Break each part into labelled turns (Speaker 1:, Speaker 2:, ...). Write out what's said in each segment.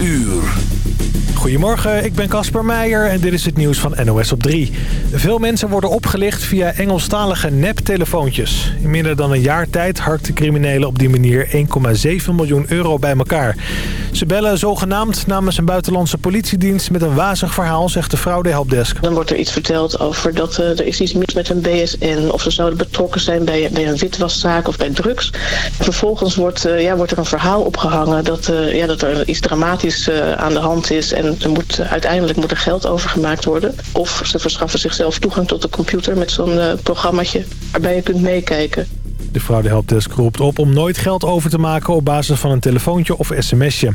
Speaker 1: uur.
Speaker 2: Goedemorgen, ik ben Casper Meijer en dit is het nieuws van NOS op 3. Veel mensen worden opgelicht via Engelstalige neptelefoontjes. In minder dan een jaar tijd harkten criminelen op die manier 1,7 miljoen euro bij elkaar. Ze bellen zogenaamd namens een buitenlandse politiedienst met een wazig verhaal, zegt de fraudehelpdesk.
Speaker 3: Dan wordt er iets verteld over dat uh, er is iets mis met een BSN... of ze zouden betrokken zijn bij, een witwaszaak of bij drugs. Vervolgens wordt, uh, ja, wordt er een verhaal opgehangen dat, uh, ja, dat er iets dramatisch aan de hand is... en er moet, uiteindelijk moet er geld overgemaakt worden. Of ze verschaffen zichzelf toegang tot de computer met zo'n programmaatje... waarbij je kunt meekijken.
Speaker 2: De fraudehelpdesk roept op om nooit geld over te maken op basis van een telefoontje of sms'je.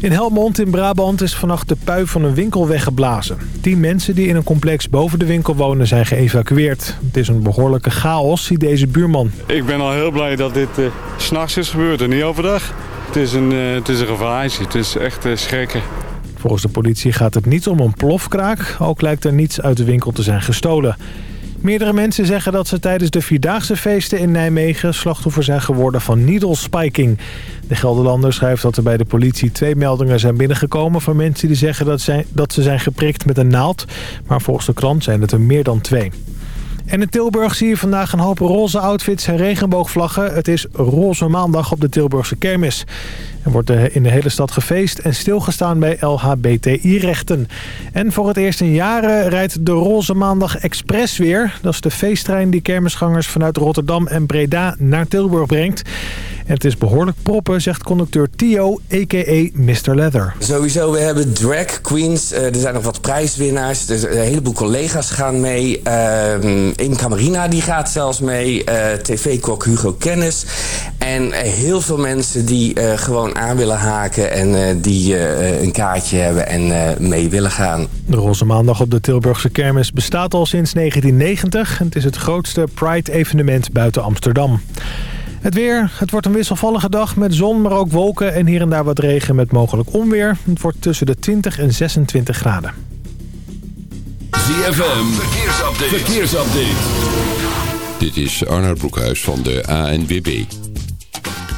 Speaker 2: In Helmond in Brabant is vannacht de pui van een winkel weggeblazen. Tien mensen die in een complex boven de winkel wonen zijn geëvacueerd. Het is een behoorlijke chaos, ziet deze buurman.
Speaker 4: Ik ben al heel blij dat dit uh, s'nachts is gebeurd en niet overdag. Het is een, uh, het is een gevaartje, het is echt uh, schrikken.
Speaker 2: Volgens de politie gaat het niet om een plofkraak. Ook lijkt er niets uit de winkel te zijn gestolen. Meerdere mensen zeggen dat ze tijdens de Vierdaagse feesten in Nijmegen slachtoffer zijn geworden van needle spiking. De Gelderlander schrijft dat er bij de politie twee meldingen zijn binnengekomen van mensen die zeggen dat ze zijn geprikt met een naald. Maar volgens de krant zijn het er meer dan twee. En in Tilburg zie je vandaag een hoop roze outfits en regenboogvlaggen. Het is roze maandag op de Tilburgse kermis. Er wordt in de hele stad gefeest en stilgestaan bij LHBTI-rechten. En voor het eerst in jaren rijdt de Roze Maandag Express weer. Dat is de feesttrein die kermisgangers vanuit Rotterdam en Breda naar Tilburg brengt. Het is behoorlijk proppen, zegt conducteur Tio, a.k.a. Mr. Leather.
Speaker 5: Sowieso, we hebben drag queens. Uh, er zijn nog wat prijswinnaars. Dus een heleboel collega's gaan mee. Uh, in Camarina die gaat zelfs mee. Uh, TV-kok Hugo Kennis. En heel veel mensen die gewoon aan willen haken... en die een kaartje hebben en mee willen gaan.
Speaker 2: De Roze Maandag op de Tilburgse kermis bestaat al sinds 1990. Het is het grootste Pride-evenement buiten Amsterdam. Het weer. Het wordt een wisselvallige dag met zon, maar ook wolken en hier en daar wat regen met mogelijk onweer. Het wordt tussen de 20 en 26 graden.
Speaker 1: ZFM. Verkeersupdate. Verkeersupdate.
Speaker 6: Dit is Arnoud Broekhuis van de ANWB.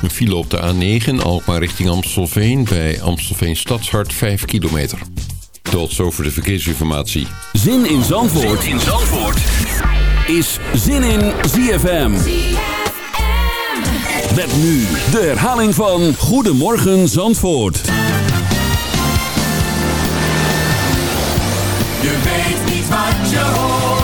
Speaker 6: Een file op de A9, Alkmaar richting Amstelveen... bij Amstelveen Stadshart 5 kilometer. Tot zover de verkeersinformatie.
Speaker 1: Zin in Zandvoort, zin in Zandvoort. is Zin in ZFM. Met nu de herhaling van Goedemorgen Zandvoort.
Speaker 7: Je weet niet wat je hoort.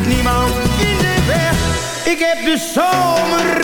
Speaker 8: Niemand in de weg. Ik heb de zomer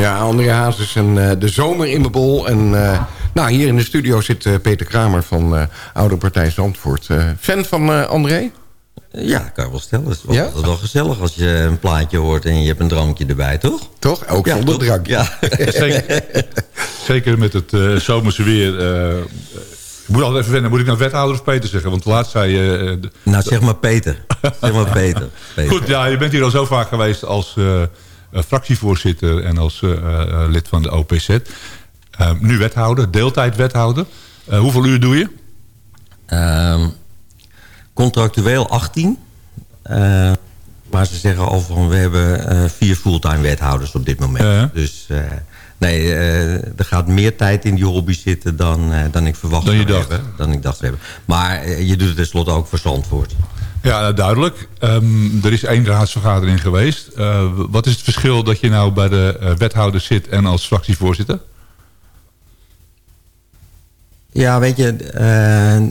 Speaker 9: Ja, André Hazes en eh, de zomer in de bol. En eh, nou, hier in de studio zit eh, Peter Kramer van eh Oude Partij Zandvoort. Eh, fan van eh, André?
Speaker 10: Ja, kan je wel stellen. Het is
Speaker 9: Ja?
Speaker 10: is wel gezellig als je een plaatje hoort en je hebt een drankje erbij, toch?
Speaker 9: Toch? Ook
Speaker 10: Ja,
Speaker 9: zonder drank.
Speaker 10: Ja.
Speaker 11: Zeker, zeker met het eh, zomerse weer. eh, ik moet altijd even wennen. Moet ik nou wethouder of Peter zeggen? Want laatst zei je... de-
Speaker 10: Nou, zeg maar Peter. Zeg maar Peter. Peter.
Speaker 11: Goed, ja, je bent hier al zo vaak geweest als fractievoorzitter... en als eh, eh, lid van de OPZ. Eh, nu wethouder, deeltijd wethouder. Eh, hoeveel uur doe je?
Speaker 10: Ehm, contractueel 18. Eh, maar ze zeggen al van we hebben eh, vier fulltime wethouders op dit moment. Dus eh, nee, eh, er gaat meer tijd in die hobby zitten dan, eh, dan ik verwacht
Speaker 11: Dan je dacht.
Speaker 10: hebben. Dan ik dacht te hebben. Maar eh, je doet het tenslotte ook voor Zandvoort.
Speaker 11: Ja, duidelijk. Ehm, er is één raadsvergadering geweest. Eh, wat is het verschil dat je nou bij de eh, wethouder zit en als fractievoorzitter?
Speaker 10: Ja, weet je, eh,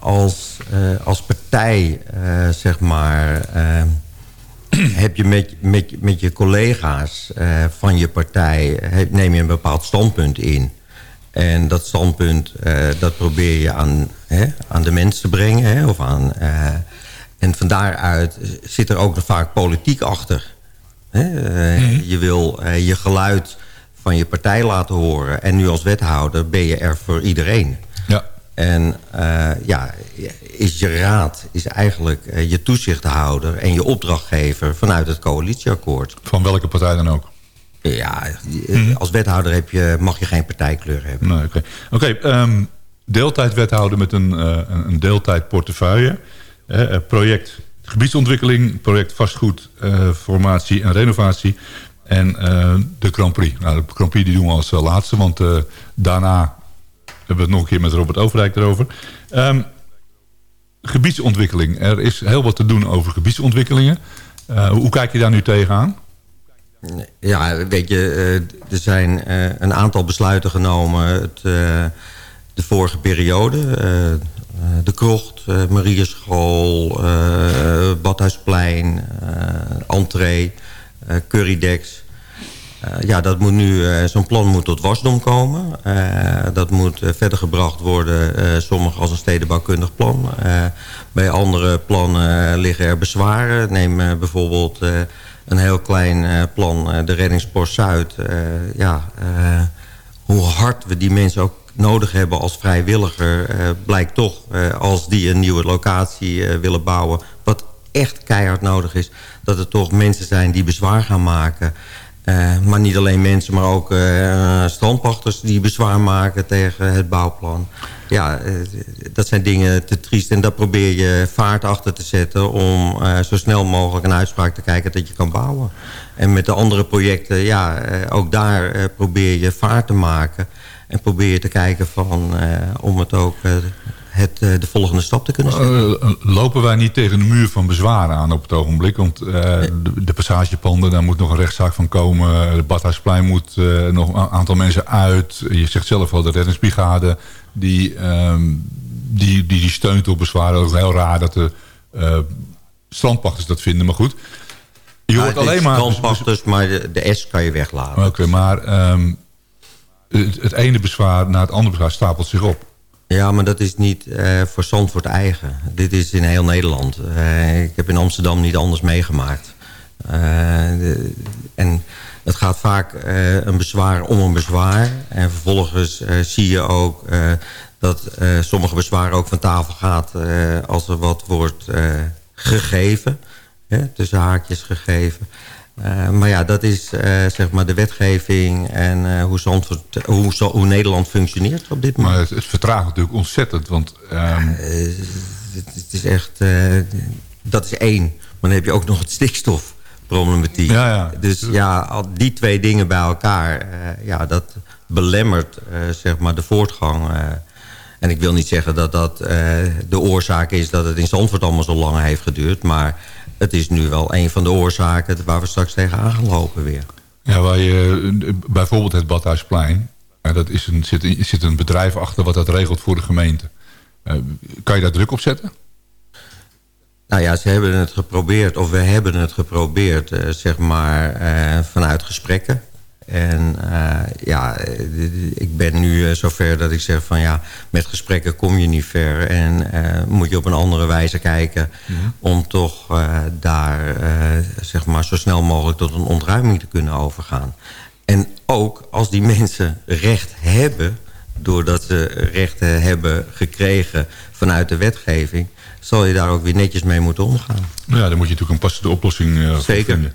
Speaker 10: als, als partij, zeg maar, heb je met, met, met je collega's van je partij, neem je een bepaald standpunt in. En dat standpunt, dat probeer je aan, hè, aan de mensen te brengen. Hè, of aan, en van daaruit zit er ook nog vaak politiek achter. Hè? Eh, Je wil eh, je geluid van je partij laten horen. En nu als wethouder ben je er voor iedereen.
Speaker 11: Ja.
Speaker 10: En eh, ja, is je raad is eigenlijk je toezichthouder en je opdrachtgever vanuit het coalitieakkoord.
Speaker 11: Van welke partij dan ook?
Speaker 10: Ja, eh, als wethouder heb je, mag je geen partijkleur hebben.
Speaker 11: Nee, Oké, Oké, ehm, deeltijd wethouder met een, eh, een een Eh, project gebiedsontwikkeling, project vastgoed, eh, formatie en renovatie. En eh, de Grand Prix. Nou, de Grand Prix die doen we als laatste, want daarna hebben we het nog een keer met Robert Overdijk erover. Ehm, gebiedsontwikkeling. Er is heel wat te doen over gebiedsontwikkelingen. Hoe kijk je daar nu tegenaan?
Speaker 10: Ja, weet je, er zijn een aantal besluiten genomen de vorige periode. Eh, de Krocht, eh Marieschool, eh Badhuisplein, Entree, Currydex. Ja, dat moet nu, zo'n plan moet tot wasdom komen. Dat moet verder gebracht worden, sommige als een stedenbouwkundig plan. Bij andere plannen liggen er bezwaren. Neem bijvoorbeeld een heel klein plan, de Reddingspost Zuid. Ja, hoe hard we die mensen ook nodig hebben als vrijwilliger... eh, blijkt toch, eh, als die een nieuwe locatie eh, willen bouwen... wat echt keihard nodig is, dat er toch mensen zijn die bezwaar gaan maken... Maar niet alleen mensen, maar ook strandpachters die bezwaar maken tegen het bouwplan. Ja, dat zijn dingen te triest. En daar probeer je vaart achter te zetten om zo snel mogelijk een uitspraak te kijken dat je kan bouwen. En met de andere projecten, ja, ook daar probeer je vaart te maken. En probeer te kijken van, eh, om het ook eh, het, eh, de volgende stap te kunnen zetten.
Speaker 11: Lopen wij niet tegen de muur van bezwaren aan op het ogenblik? Want de, de passagepanden, daar moet nog een rechtszaak van komen. De Badhuisplein moet nog een aantal mensen uit. Je zegt zelf al, de reddingsbrigade... die, ehm, die, die, die steunt op bezwaren. Dat is heel raar dat de eh, strandpachters dat vinden, maar goed. Je hoort
Speaker 10: Nou, het
Speaker 11: alleen maar...
Speaker 10: Strandpachters, maar de, de S kan je weglaten.
Speaker 11: Oké, maar ehm, het, ene bezwaar na het andere bezwaar stapelt zich op.
Speaker 10: Ja, maar dat is niet eh, voor Zandvoort eigen. Dit is in heel Nederland. Eh, ik heb in Amsterdam niet anders meegemaakt. Eh, en het gaat vaak een bezwaar om een bezwaar. En vervolgens zie je ook dat sommige bezwaren ook van tafel gaat... als er wat wordt gegeven. Hè, tussen haakjes gegeven. Eh, maar ja, dat is eh, zeg maar de wetgeving en eh, hoe, Zandvoort, hoe, zo- hoe Nederland functioneert op dit moment.
Speaker 11: Maar het, het vertraagt natuurlijk ontzettend. Want ehm,
Speaker 10: het, het is echt, dat is één. Maar dan heb je ook nog het stikstofproblematiek.
Speaker 11: Ja, ja.
Speaker 10: Dus ja, al die twee dingen bij elkaar, ja, dat belemmert zeg maar de voortgang. en ik wil niet zeggen dat dat de oorzaak is dat het in Zandvoort allemaal zo lang heeft geduurd. Maar het is nu wel een van de oorzaken waar we straks tegenaan gaan lopen weer.
Speaker 11: ja, waar je, bijvoorbeeld het Badhuisplein... dat is een, zit, zit een bedrijf achter wat dat regelt voor de gemeente. Eh, kan je daar druk op zetten?
Speaker 10: Nou ja, ze hebben het geprobeerd, of we hebben het geprobeerd, eh, zeg maar, eh, vanuit gesprekken. En eh, ja, ik ben nu eh, zover dat ik zeg van ja, met gesprekken kom je niet ver. En eh, moet je op een andere wijze kijken om toch eh, daar, eh, zeg maar, zo snel mogelijk tot een ontruiming te kunnen overgaan. En ook als die mensen recht hebben, doordat ze rechten hebben gekregen vanuit de wetgeving, zal je daar ook weer netjes mee moeten omgaan.
Speaker 11: Ja, dan moet je natuurlijk een passende oplossing voor
Speaker 10: Zeker.
Speaker 11: vinden.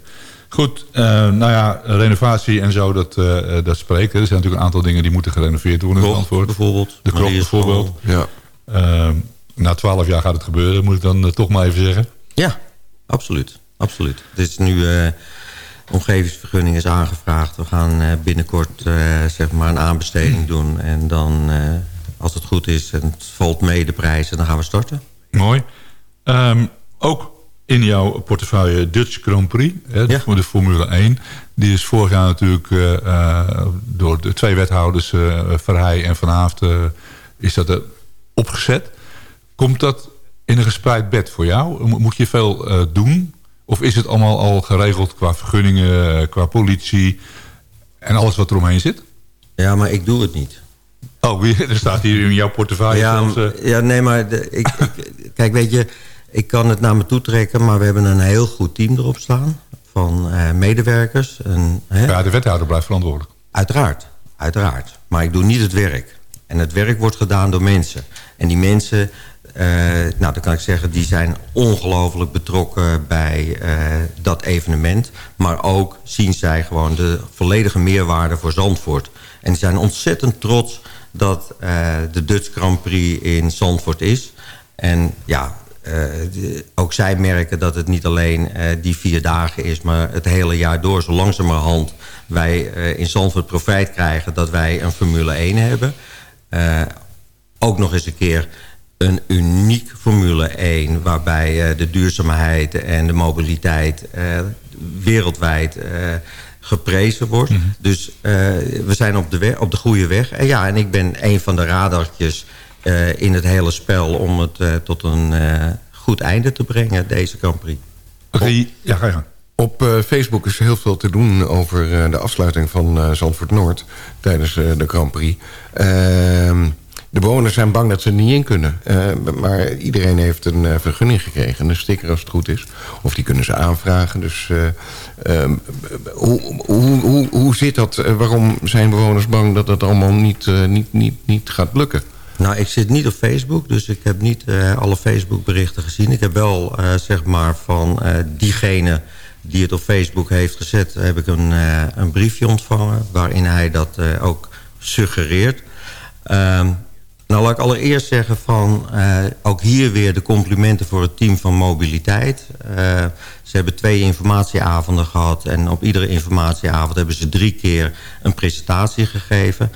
Speaker 11: Goed, eh, nou ja, renovatie en zo, dat, eh, dat spreken. Er zijn natuurlijk een aantal dingen die moeten gerenoveerd worden in
Speaker 10: Krocht
Speaker 11: Zandvoort.
Speaker 10: bijvoorbeeld.
Speaker 11: De klok bijvoorbeeld.
Speaker 9: Ja.
Speaker 11: Eh, na twaalf jaar gaat het gebeuren, moet ik dan toch maar even zeggen.
Speaker 10: Ja, absoluut. absoluut. Het is nu, omgevingsvergunning is aangevraagd. We gaan binnenkort zeg maar een aanbesteding doen. En dan, als het goed is en het valt mee de prijzen, dan gaan we starten.
Speaker 11: Mooi. Ehm, ook in jouw portefeuille Dutch Grand Prix, hè, voor de Formule 1. Die is vorig jaar natuurlijk eh, eh, door de twee wethouders, eh Verheij en Van Haafd, is dat er opgezet. Komt dat in een gespreid bed voor jou? Mo- Moet je veel doen? Of is het allemaal al geregeld qua vergunningen, qua politie en alles wat eromheen zit?
Speaker 10: Ja, maar ik doe het niet.
Speaker 11: Oh, er staat hier in jouw portefeuille
Speaker 10: Ja, ja nee, maar de, ik, ik- kijk, weet je, ik kan het naar me toe trekken, maar we hebben een heel goed team erop staan van eh, medewerkers. En, hè,
Speaker 11: ja, de wethouder blijft verantwoordelijk.
Speaker 10: Uiteraard, uiteraard. Maar ik doe niet het werk. En het werk wordt gedaan door mensen. En die mensen, eh, nou dan kan ik zeggen... die zijn ongelooflijk betrokken bij eh, dat evenement. Maar ook zien zij gewoon de volledige meerwaarde voor Zandvoort. En die zijn ontzettend trots dat de Dutch Grand Prix in Zandvoort is. En ja, de- ook zij merken dat het niet alleen eh, die vier dagen is... maar het hele jaar door, zo langzamerhand wij eh, in Zandvoort profijt krijgen... dat wij een Formule 1 hebben. Eh, ook nog eens een keer een uniek Formule 1... waarbij eh, de duurzaamheid en de mobiliteit eh, wereldwijd eh, geprezen wordt. Dus eh, we zijn op de, weg, op de goede weg. En ja, en ik ben een van de radartjes eh, in het hele spel... om het eh, tot een eh, goed einde te brengen, deze Grand Prix.
Speaker 11: Oké, ja, ga je gang.
Speaker 9: Op eh, Facebook is heel veel te doen over eh, de afsluiting van eh, Zandvoort Noord tijdens eh, de Grand Prix. Ehm, de bewoners zijn bang dat ze er niet in kunnen. Eh, maar iedereen heeft een eh, vergunning gekregen, een sticker als het goed is. Of die kunnen ze aanvragen. Dus eh, ehm, hoe, hoe, hoe, hoe zit dat? Waarom zijn bewoners bang dat dat allemaal niet, niet, niet, niet gaat lukken?
Speaker 10: Nou, ik zit niet op Facebook, dus ik heb niet eh, alle Facebook-berichten gezien. Ik heb wel, eh, zeg maar, van eh, diegene die het op Facebook heeft gezet... heb ik een, een briefje ontvangen waarin hij dat ook suggereert. Ehm, nou, laat ik allereerst zeggen van... ook hier weer de complimenten voor het team van mobiliteit. Ze hebben twee informatieavonden gehad... en op iedere informatieavond hebben ze drie keer een presentatie gegeven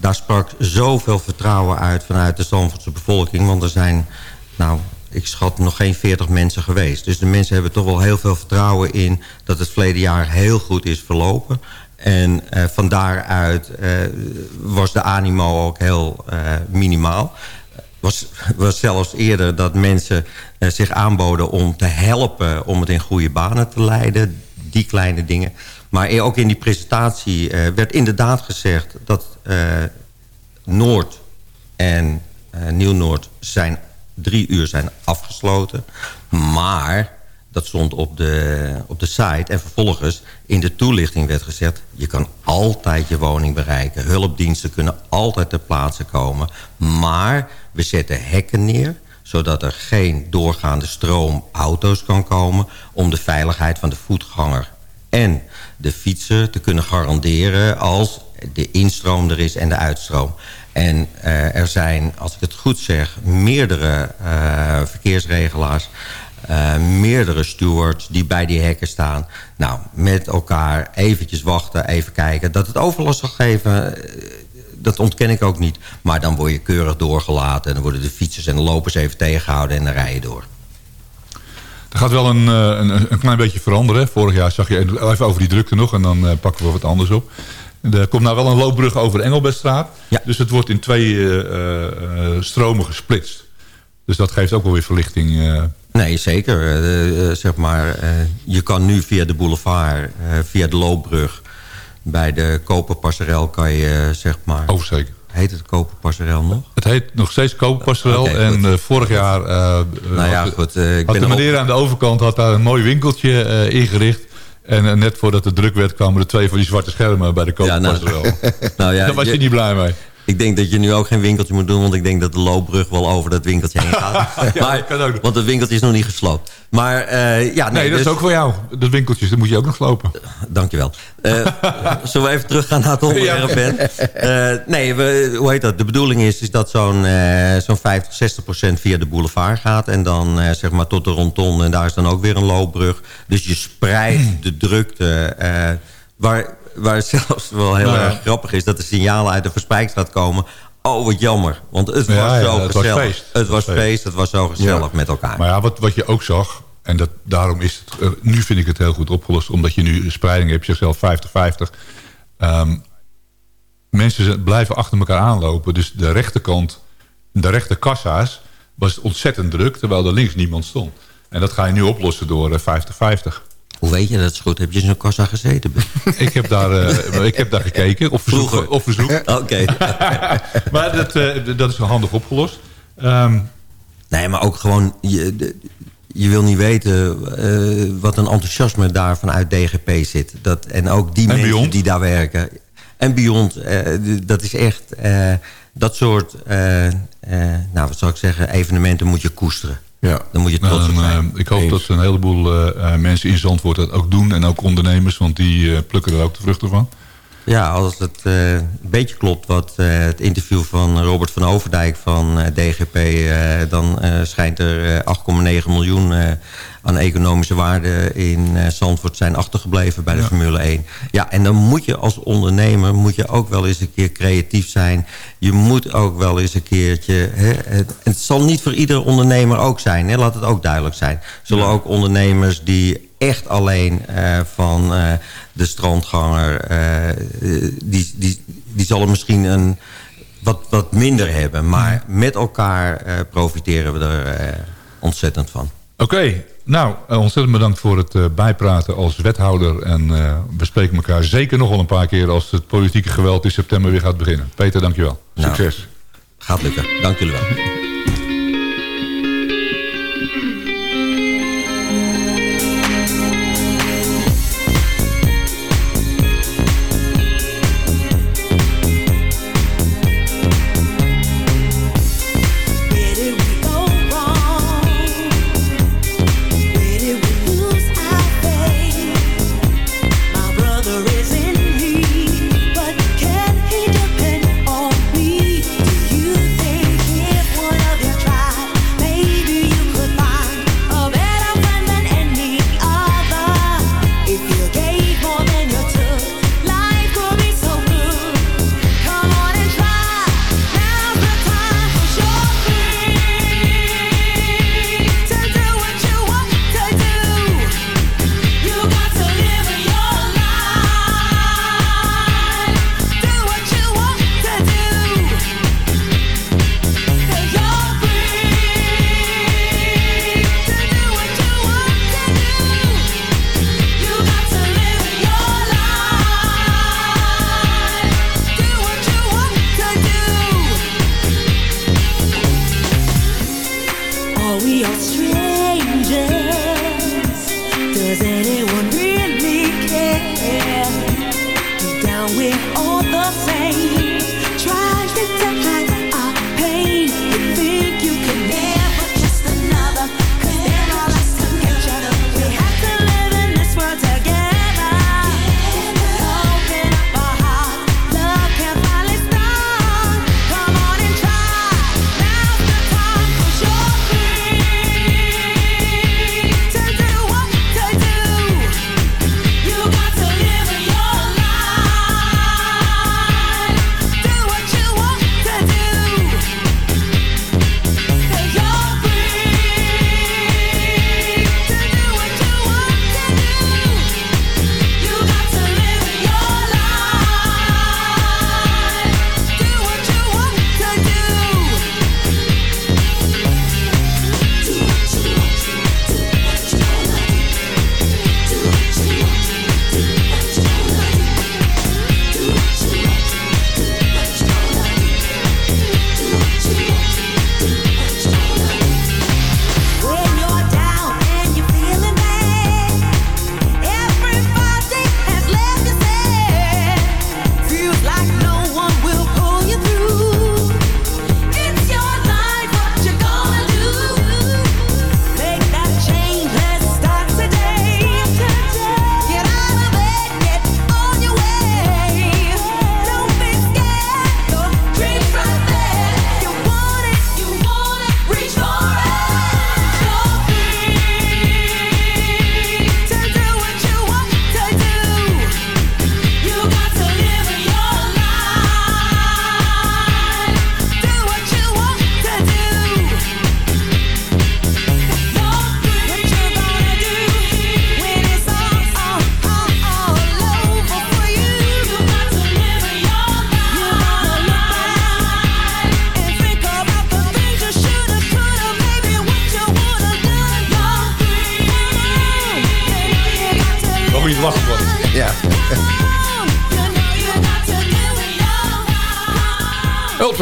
Speaker 10: daar sprak zoveel vertrouwen uit vanuit de Zandvoortse bevolking. Want er zijn, nou, ik schat nog geen 40 mensen geweest. Dus de mensen hebben toch wel heel veel vertrouwen in... dat het verleden jaar heel goed is verlopen. En eh, van daaruit eh, was de animo ook heel eh, minimaal. Was, was zelfs eerder dat mensen zich aanboden om te helpen... om het in goede banen te leiden. Die kleine dingen. Maar ook in die presentatie eh, werd inderdaad gezegd... dat eh, Noord en eh, Nieuw-Noord zijn drie uur zijn afgesloten. Maar dat stond op de, op de site. En vervolgens in de toelichting werd gezegd... je kan altijd je woning bereiken. Hulpdiensten kunnen altijd ter plaatse komen. Maar we zetten hekken neer zodat er geen doorgaande stroom auto's kan komen... om de veiligheid van de voetganger en de fietser te kunnen garanderen als de instroom er is en de uitstroom. En eh, er zijn, als ik het goed zeg, meerdere eh, verkeersregelaars... eh, meerdere stewards die bij die hekken staan. Nou, met elkaar eventjes wachten, even kijken. Dat het overlast zal geven, dat ontken ik ook niet. Maar dan word je keurig doorgelaten... en dan worden de fietsers en de lopers even tegengehouden... en dan rij je door.
Speaker 11: Er gaat wel een, eh, een, een klein beetje veranderen. Vorig jaar zag je even over die drukte nog en dan eh, pakken we wat anders op. Er komt nou wel een loopbrug over de Engelbertstraat. Dus het wordt in twee eh, stromen gesplitst. Dus dat geeft ook wel weer verlichting.
Speaker 10: Nee, zeker. Zeg maar, je kan nu via de boulevard, via de loopbrug... bij de Koperpasserel kan je, zeg maar...
Speaker 11: Oversteken.
Speaker 10: Heet het Koperpasserel nog?
Speaker 11: Het heet nog steeds Koperpasserel.
Speaker 10: Oké,
Speaker 11: en eh, vorig jaar eh,
Speaker 10: Nou ja,
Speaker 11: had,
Speaker 10: goed, eh, ik
Speaker 11: had
Speaker 10: ben
Speaker 11: de meneer aan de overkant had daar een mooi winkeltje eh, ingericht. En eh, net voordat het druk werd kwamen er twee van die zwarte schermen bij de
Speaker 10: Ja, nou, nou ja,
Speaker 11: Daar was je
Speaker 10: je-
Speaker 11: niet blij mee.
Speaker 10: Ik denk dat je nu ook geen winkeltje moet doen... want ik denk dat de loopbrug wel over dat winkeltje heen gaat. maar, Want het winkeltje is nog niet gesloopt. Maar eh, ja, nee,
Speaker 11: Nee, dat is
Speaker 10: dus-
Speaker 11: ook voor jou. De winkeltjes, dat moet je ook nog slopen.
Speaker 10: Dankjewel. Eh zullen we even teruggaan naar het onderwerp,
Speaker 11: Ja.
Speaker 10: Nee, we, hoe heet dat? De bedoeling is, is dat zo'n zo'n 50, 60 procent via de boulevard gaat. En dan zeg maar tot de rondon. En daar is dan ook weer een loopbrug. Dus je spreidt de drukte. waar, waar het zelfs wel heel
Speaker 11: ja.
Speaker 10: erg grappig is... dat de signalen uit de Verspijkstraat komen... Oh, wat jammer. Want het was
Speaker 11: Ja,
Speaker 10: zo
Speaker 11: het was
Speaker 10: gezellig.
Speaker 11: feest.
Speaker 10: Het was feest, het was zo gezellig met elkaar.
Speaker 11: Maar ja, wat, wat je ook zag, en dat, daarom is het... eh, nu vind ik het heel goed opgelost, omdat je nu spreiding hebt, je zelf 50-50. Ehm, mensen blijven achter elkaar aanlopen. Dus de rechterkant, de rechterkassa's, was ontzettend druk... terwijl er links niemand stond. En dat ga je nu oplossen door eh, 50-50.
Speaker 10: Hoe weet je dat is goed? Heb je in zo'n kassa gezeten?
Speaker 11: Ik heb daar, eh, ik heb daar gekeken, op verzoek. Op verzoek.
Speaker 10: Oké.
Speaker 11: maar dat, eh, dat is wel handig opgelost. Ehm,
Speaker 10: Nee, maar ook gewoon... Je, de- je wil niet weten eh, wat een enthousiasme daar vanuit DGP zit. Dat, en ook die
Speaker 11: En
Speaker 10: mensen
Speaker 11: Beyond.
Speaker 10: die daar werken. En Beyond, dat is echt... dat soort, nou wat zou ik zeggen, evenementen moet je koesteren.
Speaker 9: Ja.
Speaker 10: Dan moet je
Speaker 11: Nou,
Speaker 10: trots op
Speaker 11: dan,
Speaker 10: zijn.
Speaker 11: eh, ik hoop dat een heleboel eh, eh, mensen in Zandvoort dat ook doen. En ook ondernemers, want die eh, plukken er ook de vruchten van.
Speaker 10: Ja, als het eh, een beetje klopt wat eh, het interview van Robert van Overdijk van eh, DGP... eh, dan eh, schijnt er eh, 8,9 miljoen eh, aan economische waarde in eh, Zandvoort zijn achtergebleven bij de Formule 1. Ja, en dan moet je als ondernemer moet je ook wel eens een keer creatief zijn. Je moet ook wel eens een keertje... Hè, het, het zal niet voor iedere ondernemer ook zijn, hè, laat het ook duidelijk zijn. Zullen ook ondernemers die echt alleen eh, van eh, de strandganger... die, die, die zal er misschien een, wat, wat minder hebben. Maar met elkaar profiteren we er ontzettend van.
Speaker 11: Oké, nou, eh, ontzettend bedankt voor het eh, bijpraten als wethouder. En eh, we spreken elkaar zeker nog wel een paar keer... als het politieke geweld in september weer gaat beginnen. Peter, dankjewel.
Speaker 10: Nou,
Speaker 11: Succes.
Speaker 10: Gaat lukken. Dank jullie wel.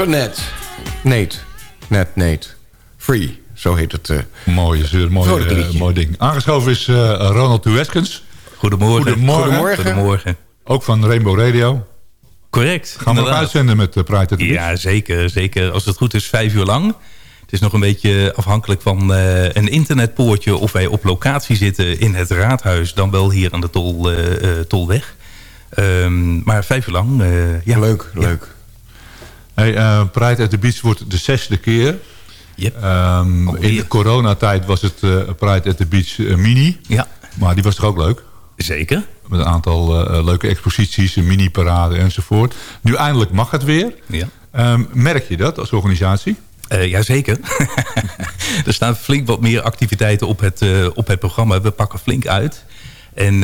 Speaker 9: Ultranet. Nate. Net Nate. Free. Zo heet het. eh.
Speaker 11: Mooi, is weer een mooi,
Speaker 9: Vrolijk
Speaker 11: eh, mooi ding. Aangeschoven is eh, Ronald Tueskens.
Speaker 12: Goedemorgen.
Speaker 11: Goedemorgen.
Speaker 9: Goedemorgen.
Speaker 12: Goedemorgen.
Speaker 11: Ook van Rainbow Radio.
Speaker 12: Correct.
Speaker 11: Gaan we nog uitzenden met uh, Pride at the Beach?
Speaker 12: Ja, zeker, zeker. Als het goed is, vijf uur lang. Het is nog een beetje afhankelijk van eh, een internetpoortje... of wij op locatie zitten in het raadhuis... dan wel hier aan de tol, eh, eh, Tolweg. Ehm, maar vijf uur lang, eh, ja.
Speaker 9: Leuk, leuk.
Speaker 11: Hey, eh, Pride at the Beach wordt de zesde keer.
Speaker 12: Yep.
Speaker 11: Ehm,
Speaker 12: Alweer.
Speaker 11: in de coronatijd was het eh, Pride at the Beach eh, mini.
Speaker 12: Ja,
Speaker 11: Maar die was toch ook leuk?
Speaker 12: zeker.
Speaker 11: Met een aantal leuke exposities, een mini-parade enzovoort. Nu eindelijk mag het weer.
Speaker 12: Ja.
Speaker 11: Ehm, merk je dat als organisatie?
Speaker 12: Eh Jazeker. er staan flink wat meer activiteiten op het, op het programma. We pakken flink uit. En eh,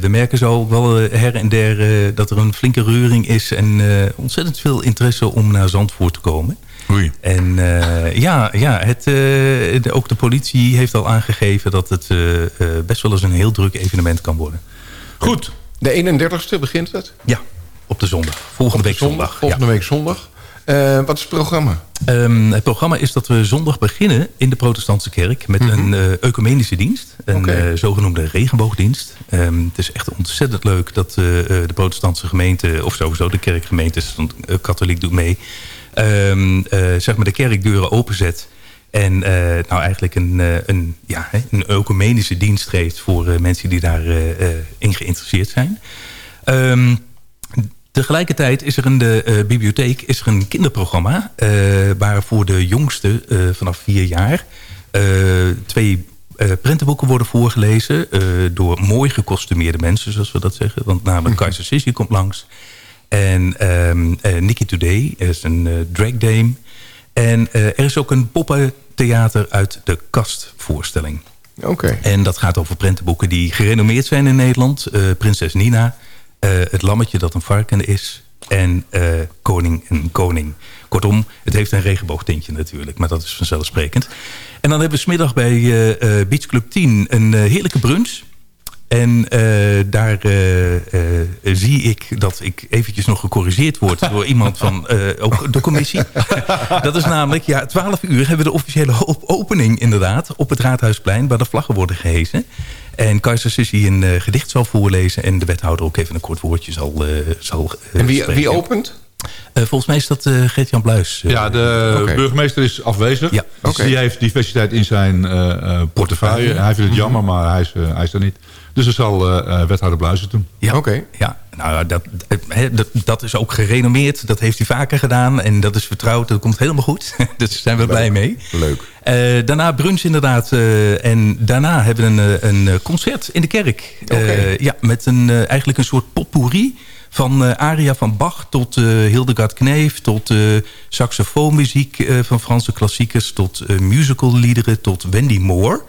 Speaker 12: we merken zo ook wel eh, her en der eh, dat er een flinke reuring is... en eh, ontzettend veel interesse om naar Zandvoort te komen.
Speaker 11: Oei.
Speaker 12: En eh, ja, ja het, eh, de- ook de politie heeft al aangegeven... dat het eh, eh, best wel eens een heel druk evenement kan worden.
Speaker 11: Goed.
Speaker 9: De 31ste begint het.
Speaker 12: Ja, op de zondag. Volgende week zondag.
Speaker 9: Volgende week zondag. Eh, wat is het programma?
Speaker 12: Ehm, het programma is dat we zondag beginnen in de protestantse kerk... met een uh, ecumenische dienst, een eh, zogenoemde regenboogdienst. Ehm, het is echt ontzettend leuk dat de protestantse gemeente... of sowieso de kerkgemeentes, want katholiek doet mee... ehm, eh, zeg maar de kerkdeuren openzet... En nou eigenlijk een, een, ja, een ecumenische dienst geeft voor mensen die daarin in geïnteresseerd zijn. Ehm, Tegelijkertijd is er in de eh, bibliotheek is er een kinderprogramma... eh, waar voor de jongsten eh, vanaf vier jaar... twee prentenboeken worden voorgelezen... door mooi gekostumeerde mensen, zoals we dat zeggen. Want namelijk Kaiser Sissi komt langs. En ehm eh, Nikki Today is een eh, drag dame. En er is ook een poppentheater uit de kast voorstelling.
Speaker 9: Oké.
Speaker 12: En dat gaat over prentenboeken die gerenommeerd zijn in Nederland. Prinses Nina, Het lammetje dat een varken is... en eh, Koning en Koning. Kortom, het heeft een regenboogtintje natuurlijk, maar dat is vanzelfsprekend. En dan hebben we smiddag bij eh, eh, Beach Club 10 een eh, heerlijke brunch... En eh, daar eh, eh, zie ik dat ik eventjes nog gecorrigeerd word... door iemand van eh, ook de commissie. dat is namelijk, ja, 12 uur hebben we de officiële op- opening inderdaad... op het Raadhuisplein, waar de vlaggen worden gehezen. En Kaiser Sissi een gedicht zal voorlezen... en de wethouder ook even een kort woordje zal, eh zal
Speaker 9: En wie,
Speaker 12: spreken.
Speaker 9: wie opent?
Speaker 12: Eh, volgens mij is dat eh Gert-Jan Bluis.
Speaker 11: Ja, de burgemeester is afwezig.
Speaker 12: Ja.
Speaker 11: Dus die heeft diversiteit in zijn eh, eh, portefeuille. Hij vindt het jammer, maar hij is, hij is er niet. Dus dat zal eh, eh, wethouder Bluizen doen.
Speaker 12: Ja,
Speaker 9: Oké.
Speaker 12: ja. nou, dat, hè, dat, dat is ook gerenommeerd. Dat heeft hij vaker gedaan. En dat is vertrouwd. Dat komt helemaal goed. dus daar zijn we blij mee.
Speaker 9: Leuk.
Speaker 12: Eh, daarna brunch inderdaad. eh, en daarna hebben we een, eh, een eh, concert in de kerk. Eh,
Speaker 9: Oké.
Speaker 12: ja, met een, eh, eigenlijk een soort potpourri. Van eh, aria van Bach tot eh, Hildegard Kneef... tot eh saxofoonmuziek van Franse klassiekers... tot musicalliederen, tot Wendy Moore...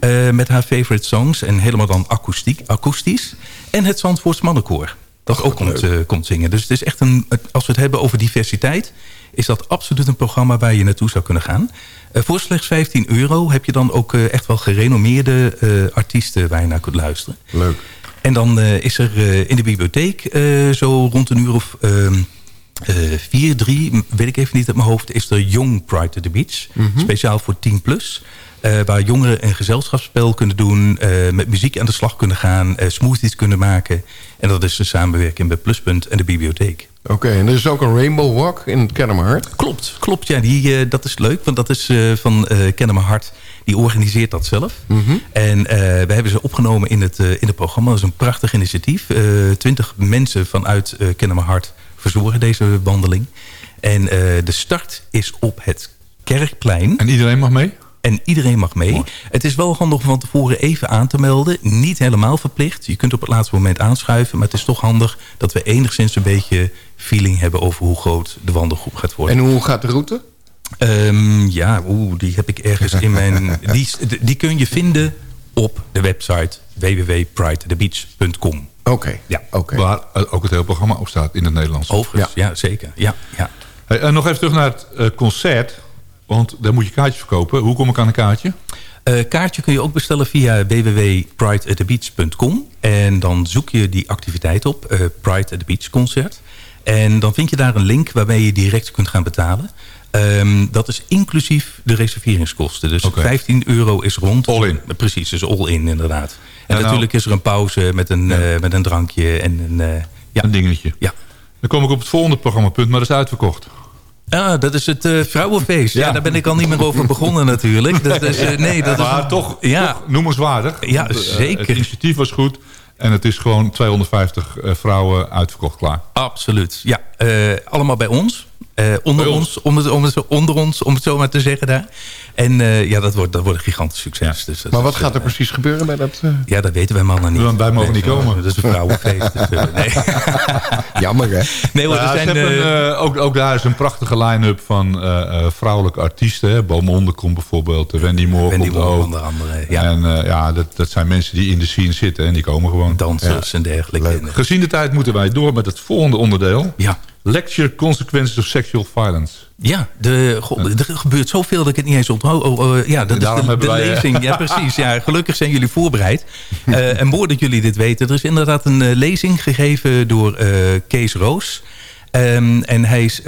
Speaker 12: eh, met haar favorite songs. En helemaal dan akoestiek, akoestisch. En het Zandvoorts Mannenkoor. Dat ook komt, komt zingen. Dus het is echt een, als we het hebben over diversiteit... is dat absoluut een programma waar je naartoe zou kunnen gaan. Voor slechts 15 euro heb je dan ook echt wel gerenommeerde artiesten... waar je naar kunt luisteren.
Speaker 9: Leuk.
Speaker 12: En dan eh, is er eh, in de bibliotheek eh, zo rond een uur of ehm, eh, vier, drie, m- weet ik even niet uit mijn hoofd... is er Young Pride to the Beach. Speciaal voor 10 plus. waar jongeren een gezelschapsspel kunnen doen... met muziek aan de slag kunnen gaan... smoothies kunnen maken. En dat is de samenwerking met Pluspunt en de bibliotheek.
Speaker 9: Oké, en er is ook een Rainbow Walk in het Kennemerhart.
Speaker 12: Klopt, klopt. Ja, die, dat is leuk, want dat is van Kennen mijn hart. Die organiseert dat zelf. En eh, we hebben ze opgenomen in het, eh, in het programma. Dat is een prachtig initiatief. Eh, Twintig mensen vanuit Kennen mijn hart verzorgen deze wandeling. En de start is op het Kerkplein.
Speaker 11: En iedereen mag mee?
Speaker 12: En iedereen mag mee. Het is wel handig om van tevoren even aan te melden. Niet helemaal verplicht. Je kunt op het laatste moment aanschuiven. Maar het is toch handig dat we enigszins een beetje feeling hebben... over hoe groot de wandelgroep gaat worden.
Speaker 9: En hoe gaat de route?
Speaker 12: Ehm, ja, oeh, die heb ik ergens in mijn... Die, die kun je vinden op de website www.pridethebeach.com.
Speaker 9: Oké.
Speaker 12: Ja.
Speaker 9: Oké.
Speaker 11: Waar ook het hele programma op staat in het Nederlands.
Speaker 12: Overigens, ja, zeker. Ja, ja.
Speaker 11: Hey, en nog even terug naar het eh, concert. Want daar moet je kaartjes verkopen. Hoe kom ik aan een kaartje?
Speaker 12: Eh, kaartje kun je ook bestellen via www.prideatthebeach.com. En dan zoek je die activiteit op, eh, Pride at the Beach concert. En dan vind je daar een link waarmee je direct kunt gaan betalen. Ehm, dat is inclusief de reserveringskosten. Dus 15 euro is rond.
Speaker 11: All in.
Speaker 12: Precies, dus all in inderdaad. En
Speaker 11: nou-
Speaker 12: natuurlijk is er een pauze met een, eh, met een drankje en een... eh, ja.
Speaker 11: Een dingetje.
Speaker 12: Ja.
Speaker 11: Dan kom ik op het volgende programmapunt, maar dat is uitverkocht.
Speaker 12: Ah, dat is het eh, vrouwenfeest. Ja. daar ben ik al niet meer over begonnen natuurlijk. Dat is, nee, dat
Speaker 11: maar
Speaker 12: is,
Speaker 11: toch,
Speaker 12: ja.
Speaker 11: toch noemenswaardig.
Speaker 12: Ja,
Speaker 11: Want,
Speaker 12: zeker.
Speaker 11: Het initiatief was goed. En het is gewoon 250 eh, vrouwen uitverkocht klaar.
Speaker 12: Absoluut. Ja, allemaal bij ons. Eh, onder ons, om het, om het, zo- onder ons, om het zo maar te zeggen daar. En eh, ja, dat wordt, dat wordt een gigantisch succes. Dus
Speaker 9: Maar
Speaker 12: is,
Speaker 9: wat gaat er
Speaker 12: eh,
Speaker 9: precies gebeuren bij dat... eh,
Speaker 12: Ja, dat weten wij mannen niet.
Speaker 11: Wij mogen niet komen.
Speaker 12: Dat is een vrouwenfeest. dus, nee.
Speaker 9: Jammer, hè?
Speaker 12: nee hoor,
Speaker 11: Ja,
Speaker 12: er zijn...
Speaker 11: ook, ook daar is een prachtige line-up van eh, eh, vrouwelijke artiesten. Hè. Komt bijvoorbeeld, Wendy Moore
Speaker 12: Wendy
Speaker 11: komt ook.
Speaker 12: onder andere, ja.
Speaker 11: En eh, ja, dat, dat zijn mensen die in de scene zitten en die komen gewoon.
Speaker 12: dansers en dergelijke. En,
Speaker 11: Gezien de tijd moeten wij door met het volgende onderdeel.
Speaker 12: Ja.
Speaker 11: Lecture Consequences of Sexual Violence.
Speaker 12: Ja, de, god, er gebeurt zoveel dat ik het niet eens onthoud. Oh, oh, ja, dat
Speaker 11: Daarom
Speaker 12: is de, de
Speaker 11: wij, eh,
Speaker 12: lezing. Ja, precies. Ja, gelukkig zijn jullie voorbereid. Eh, en mooi dat jullie dit weten. Er is inderdaad een eh, lezing gegeven door eh, Kees Roos. Ehm, en hij is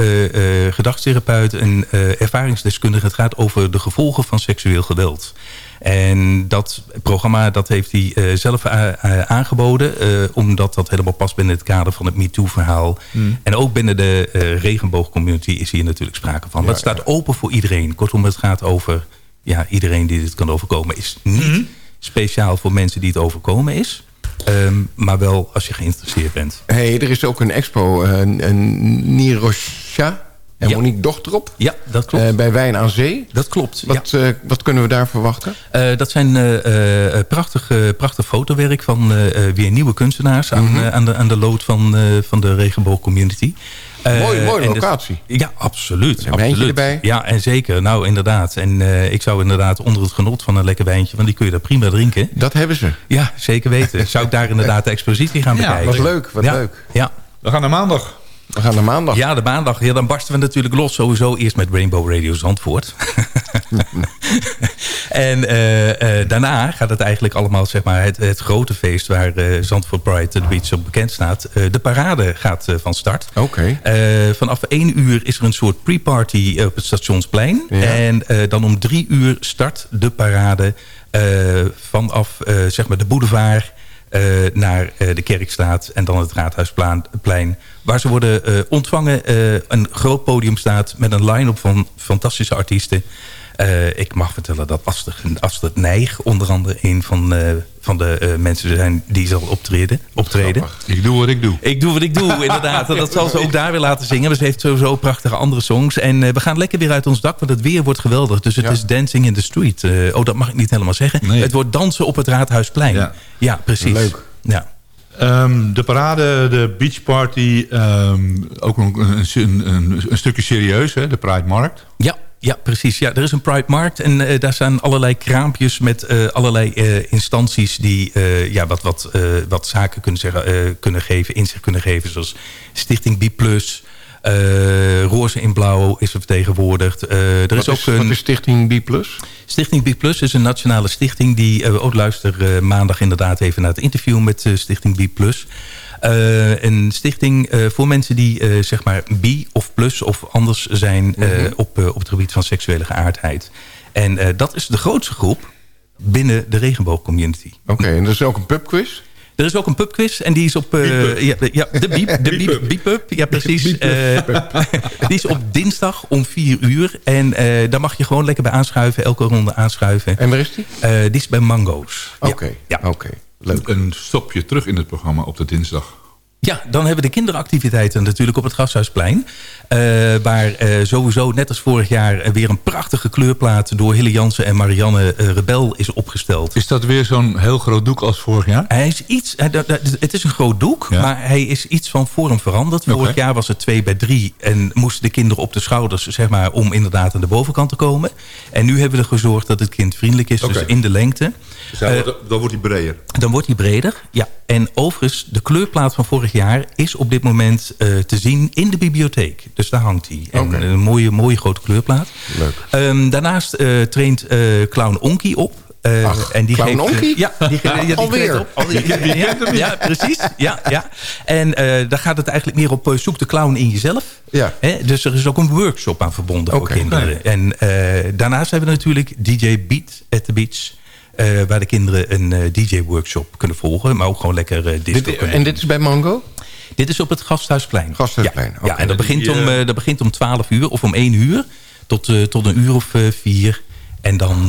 Speaker 12: gedragstherapeut en ervaringsdeskundige. Het gaat over de gevolgen van seksueel geweld. En dat programma dat heeft hij eh, zelf a- a- aangeboden. eh, omdat dat helemaal past binnen het kader van het MeToo-verhaal.
Speaker 11: Hmm.
Speaker 12: En ook binnen de eh, regenboogcommunity is hier natuurlijk sprake van. dat staat open voor iedereen. Kortom, het gaat over ja, iedereen die dit kan overkomen. is niet
Speaker 11: Hmm.
Speaker 12: speciaal voor mensen die het overkomen is. Ehm, maar wel als je geïnteresseerd bent.
Speaker 9: hey, er is ook een expo, eh, een, een Nirosha en
Speaker 12: Ja.
Speaker 9: Monique Dochterop.
Speaker 12: Ja, dat klopt.
Speaker 9: eh, bij Wijn aan Zee.
Speaker 12: dat klopt. ja.
Speaker 9: Wat, eh, wat kunnen we daar verwachten?
Speaker 12: Eh, dat zijn eh, eh, prachtig, prachtig fotowerk van eh, eh, weer nieuwe kunstenaars... aan,
Speaker 9: Mhm.
Speaker 12: aan, de, aan de lood van, eh, van de regenboogcommunity. Eh,
Speaker 9: Mooi- mooie
Speaker 12: en dus-
Speaker 9: locatie.
Speaker 12: ja, absoluut.
Speaker 9: Een wijntje
Speaker 12: absoluut.
Speaker 9: erbij.
Speaker 12: Ja, en zeker. Nou, inderdaad. En eh, ik zou inderdaad onder het genot van een lekker wijntje... want die kun je daar prima drinken.
Speaker 9: Dat hebben ze.
Speaker 12: Ja, zeker weten. Zou ik daar inderdaad de expositie gaan
Speaker 11: Ja,
Speaker 12: bekijken.
Speaker 9: Wat leuk, wat
Speaker 12: ja,
Speaker 9: leuk.
Speaker 12: Ja.
Speaker 11: We gaan naar maandag.
Speaker 9: We gaan naar maandag.
Speaker 12: Ja, de maandag. Ja, dan barsten we natuurlijk los. Sowieso eerst met Rainbow Radio Zandvoort. en eh, eh, daarna gaat het eigenlijk allemaal, zeg maar, het, het grote feest... waar eh, Zandvoort Pride the Beach op bekend staat. De parade gaat van start.
Speaker 9: Oké.
Speaker 12: Vanaf één uur is er een soort pre-party op het stationsplein.
Speaker 9: Ja.
Speaker 12: En dan om drie uur start de parade vanaf zeg maar de boulevard... eh, naar eh, de Kerkstraat en dan het Raadhuisplein. plein, Waar ze worden eh, ontvangen. een groot podium staat met een line-up van fantastische artiesten. Eh, ik mag vertellen dat Astrid, Astrid Nijg onder andere een van, eh, van de eh, mensen zijn die zal optreden. optreden.
Speaker 11: Ik doe wat ik doe.
Speaker 12: Ik doe wat ik doe, inderdaad. En dat zal ze ook daar weer laten zingen. Maar ze heeft sowieso prachtige andere songs. En we gaan lekker weer uit ons dak, want het weer wordt geweldig. Dus het
Speaker 9: Ja.
Speaker 12: is dancing in the street. Oh, dat mag ik niet helemaal zeggen.
Speaker 11: Nee.
Speaker 12: Het wordt dansen op het Raadhuisplein.
Speaker 11: Ja.
Speaker 12: Ja, precies.
Speaker 9: Leuk.
Speaker 12: Ja.
Speaker 11: Ehm, de parade, de beachparty, ehm ook nog een, een, een, een stukje serieus, hè, de Pride Markt.
Speaker 12: Ja, ja, precies. Ja, er is een Pride Markt en eh, daar staan allerlei kraampjes met eh, allerlei eh, instanties die ja, wat, wat, wat zaken kunnen, zeggen, kunnen geven, inzicht kunnen geven. Zoals Stichting B+, Roze in Blauw is er vertegenwoordigd. Er
Speaker 9: Wat
Speaker 12: is ook
Speaker 9: is,
Speaker 12: een...
Speaker 9: wat is Stichting B+.
Speaker 12: Stichting B is een nationale stichting. Die ook luister maandag inderdaad even naar het interview met Stichting B Eh, een stichting eh, voor mensen die eh, zeg maar bi of plus of anders zijn eh,
Speaker 9: Mhm.
Speaker 12: op, op het gebied van seksuele geaardheid. En eh, dat is de grootste groep binnen de regenboogcommunity.
Speaker 9: Oké, en er is ook een pubquiz.
Speaker 12: Er is ook een pubquiz en die is op... eh, ja, ja, de biep, de biep, biep-up, ja precies. Die is op dinsdag om 4 uur. En eh, daar mag je gewoon lekker bij aanschuiven, elke ronde aanschuiven.
Speaker 9: En waar is die?
Speaker 12: Eh, die is bij Mango's.
Speaker 9: Oké,
Speaker 12: Ja.
Speaker 9: oké. Leuk.
Speaker 11: Een stopje terug in het programma op de dinsdag.
Speaker 12: Ja, dan hebben we de kinderactiviteiten natuurlijk op het Gasthuisplein. Eh, waar eh, sowieso, net als vorig jaar, weer een prachtige kleurplaat... door Hille Jansen en Marianne eh, Rebel is opgesteld.
Speaker 11: Is dat weer zo'n heel groot doek als vorig jaar?
Speaker 12: Hij is iets, hij- het is een groot doek,
Speaker 11: Ja.
Speaker 12: maar hij is iets van vorm veranderd. Vorig jaar was het 2 bij 3 en moesten de kinderen op de schouders... Zeg maar, om inderdaad aan de bovenkant te komen. En nu hebben we er gezorgd dat het kind vriendelijk is, dus in de lengte.
Speaker 11: Dus dan, wordt, dan wordt hij breder.
Speaker 12: Dan wordt hij breder. Ja. En overigens, de kleurplaat van vorig jaar is op dit moment eh, te zien in de bibliotheek. Dus daar hangt hij. En. Een mooie, mooie grote kleurplaat.
Speaker 9: Leuk.
Speaker 12: Ehm, daarnaast eh, traint eh, Clown Onky op. En die
Speaker 9: Clown Onkie?
Speaker 12: ja, die, ge- ja, die
Speaker 9: Alweer?
Speaker 12: op. Alweer. Ja, ja, precies. Ja, ja. En daar gaat het eigenlijk meer op zoek de clown in jezelf.
Speaker 9: Ja.
Speaker 12: Hè? Dus er is ook een workshop aan verbonden
Speaker 9: Oké.
Speaker 12: voor kinderen. En daarnaast hebben we natuurlijk DJ Beat at the Beach. Eh, waar de kinderen een eh, DJ-workshop kunnen volgen. Maar ook gewoon lekker eh disco
Speaker 9: Dit, en dit is bij Mango?
Speaker 12: dit is op het Gasthuisplein.
Speaker 9: Gasthuisplein,
Speaker 12: Ja, en dat begint, om, dat begint om 12 uur of om 1 uur. Tot, tot een uur of eh, vier. En dan...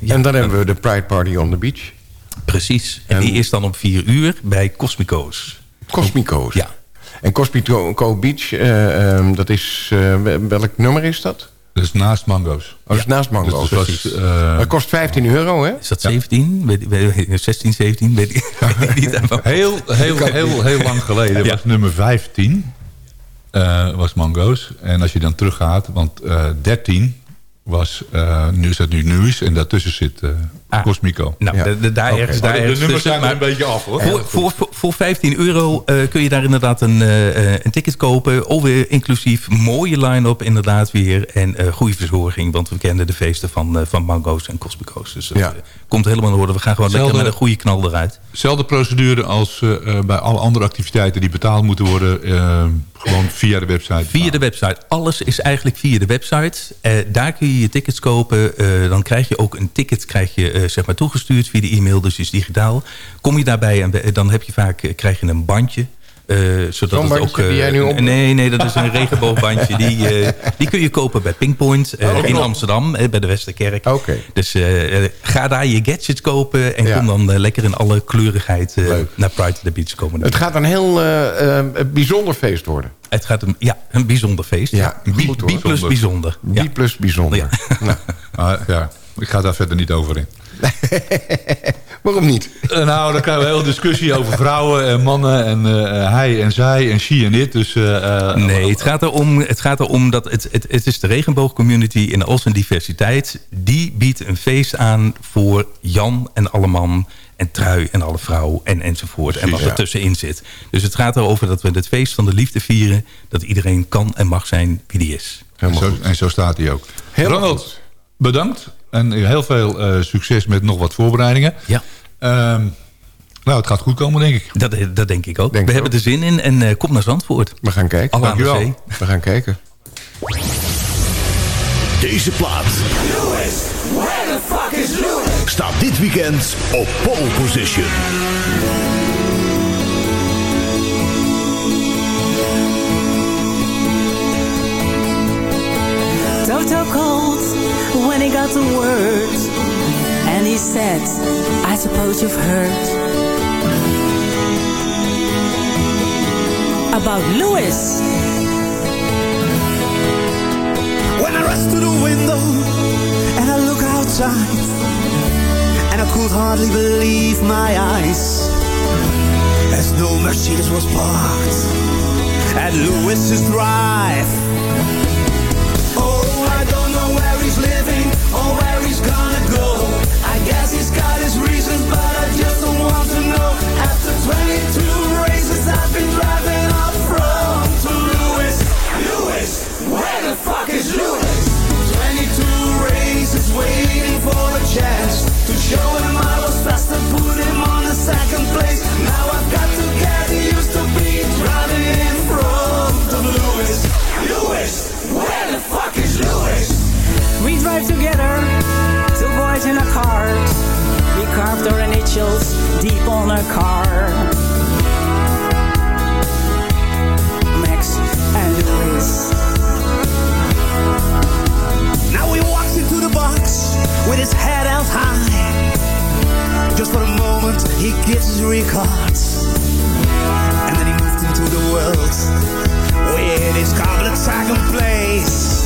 Speaker 12: ja,
Speaker 9: en dan hebben we de Pride Party on the Beach.
Speaker 12: Precies. En,
Speaker 9: En-
Speaker 12: die is dan om 4 uur bij Cosmico's.
Speaker 9: Cosmico's.
Speaker 12: Ja.
Speaker 9: En Cosmico Beach, eh, ehm, dat is... welk nummer is dat?
Speaker 11: Dat is naast Mango's.
Speaker 9: Oh, dat is naast Mango.
Speaker 11: Dus was,
Speaker 9: precies.
Speaker 11: eh,
Speaker 9: dat kost 15 euro, hè?
Speaker 12: Is dat 17? Weet, weet, 16, 17? Weet ik, weet ik niet.
Speaker 11: Heel, heel, heel, heel lang geleden
Speaker 12: Ja.
Speaker 11: was nummer 15 eh, was Mango's. En als je dan teruggaat, want eh 13 was, eh, nu is dat nu Nuis en daartussen zit eh
Speaker 12: Ah.
Speaker 11: Cosmico.
Speaker 12: Nou,
Speaker 9: Ja.
Speaker 12: de, de- daar ergens, daar
Speaker 11: de, de
Speaker 12: ergens
Speaker 11: nummers zijn er
Speaker 12: maar-
Speaker 11: een beetje af hoor.
Speaker 12: Voor, voor, voor, voor 15 euro eh, kun je daar inderdaad een, eh, eh, een ticket kopen. Alweer inclusief mooie line-up inderdaad weer. En eh, goede verzorging. Want we kennen de feesten van, eh, van Mango's en Cosmico's. Dus dat
Speaker 9: Ja.
Speaker 12: eh, komt helemaal in orde. We gaan gewoon lekker met een goede knal eruit.
Speaker 11: Zelfde procedure als bij alle andere activiteiten die betaald moeten worden. gewoon via de website.
Speaker 12: Via de website. Alles is eigenlijk via de website. Eh, daar kun je je tickets kopen. Eh, dan krijg je ook een ticket krijg je, zeg maar toegestuurd via de e-mail. Dus is digitaal. Kom je daarbij en dan heb je vaak, eh, krijg je een bandje. eh, zodat het ook, eh,
Speaker 9: die jij nu op-
Speaker 12: Nee, nee, dat is een regenboogbandje. Die, eh, die kun je kopen bij Pinkpoint eh,
Speaker 9: Oh,
Speaker 12: in. Amsterdam, eh, bij de Westerkerk.
Speaker 9: Oké.
Speaker 12: Dus eh, eh, ga daar je gadgets kopen en
Speaker 9: Ja.
Speaker 12: kom dan eh, lekker in alle kleurigheid eh, naar Pride to the Beach komen.
Speaker 9: Het gaat een heel eh, eh, bijzonder feest worden.
Speaker 12: Het gaat een, ja, een bijzonder feest.
Speaker 9: Ja,
Speaker 12: Bi-
Speaker 9: goed hoor.
Speaker 12: Bi plus bijzonder. Ja.
Speaker 9: B plus bijzonder.
Speaker 12: Ja.
Speaker 9: Nou,
Speaker 11: ja, ik ga daar verder niet over in.
Speaker 9: waarom niet?
Speaker 11: Eh, nou, dan krijgen we een hele discussie over vrouwen en mannen en eh, hij en zij en she en dit. Dus, eh, eh,
Speaker 12: Nee, het gaat erom, het gaat erom dat het, het, het is de regenboogcommunity in al zijn diversiteit. Die biedt een feest aan voor Jan en alle man en Trui en alle vrouw en enzovoort. en wat er
Speaker 9: ja.
Speaker 12: tussenin zit. Dus het gaat erover dat we het feest van de liefde vieren. Dat iedereen kan en mag zijn wie die is.
Speaker 11: en,
Speaker 9: Helemaal
Speaker 11: zo,
Speaker 9: goed.
Speaker 11: en zo staat hij ook.
Speaker 9: Helemaal
Speaker 11: Ronald,
Speaker 9: goed.
Speaker 11: bedankt. En heel veel eh, succes met nog wat voorbereidingen.
Speaker 12: Ja,
Speaker 11: Ehm, nou, het gaat goed komen, denk ik.
Speaker 12: dat, dat denk ik ook.
Speaker 9: Denk
Speaker 12: we hebben er zin in en eh, kom naar Zandvoort.
Speaker 9: We gaan kijken.
Speaker 12: Alle aan de
Speaker 11: Dankjewel.
Speaker 12: zee.
Speaker 9: We gaan kijken.
Speaker 1: Deze plaat
Speaker 7: Lewis, where the fuck is Lewis?
Speaker 1: staat dit weekend op pole position.
Speaker 13: Toto called when he got the word And he said, I suppose you've heard About Lewis.
Speaker 8: When I rush to the window and I look outside And I could hardly believe my eyes As no Mercedes was parked at Lewis's drive he's living or where he's gonna go. I guess he's got his reasons but I just don't want to know. After 22 races I've been driving up front to Lewis. Lewis, where the fuck is Lewis? 22 races waiting for a chance To show him I was fast and put him on the second place. Now I've got to
Speaker 13: Drive together, two boys in a cart We carved our initials deep on our car Max and Louis
Speaker 8: Now he walks into the box with his head held high. Just for a moment, he gives his regards. And then he moved into the world with his goblet second place.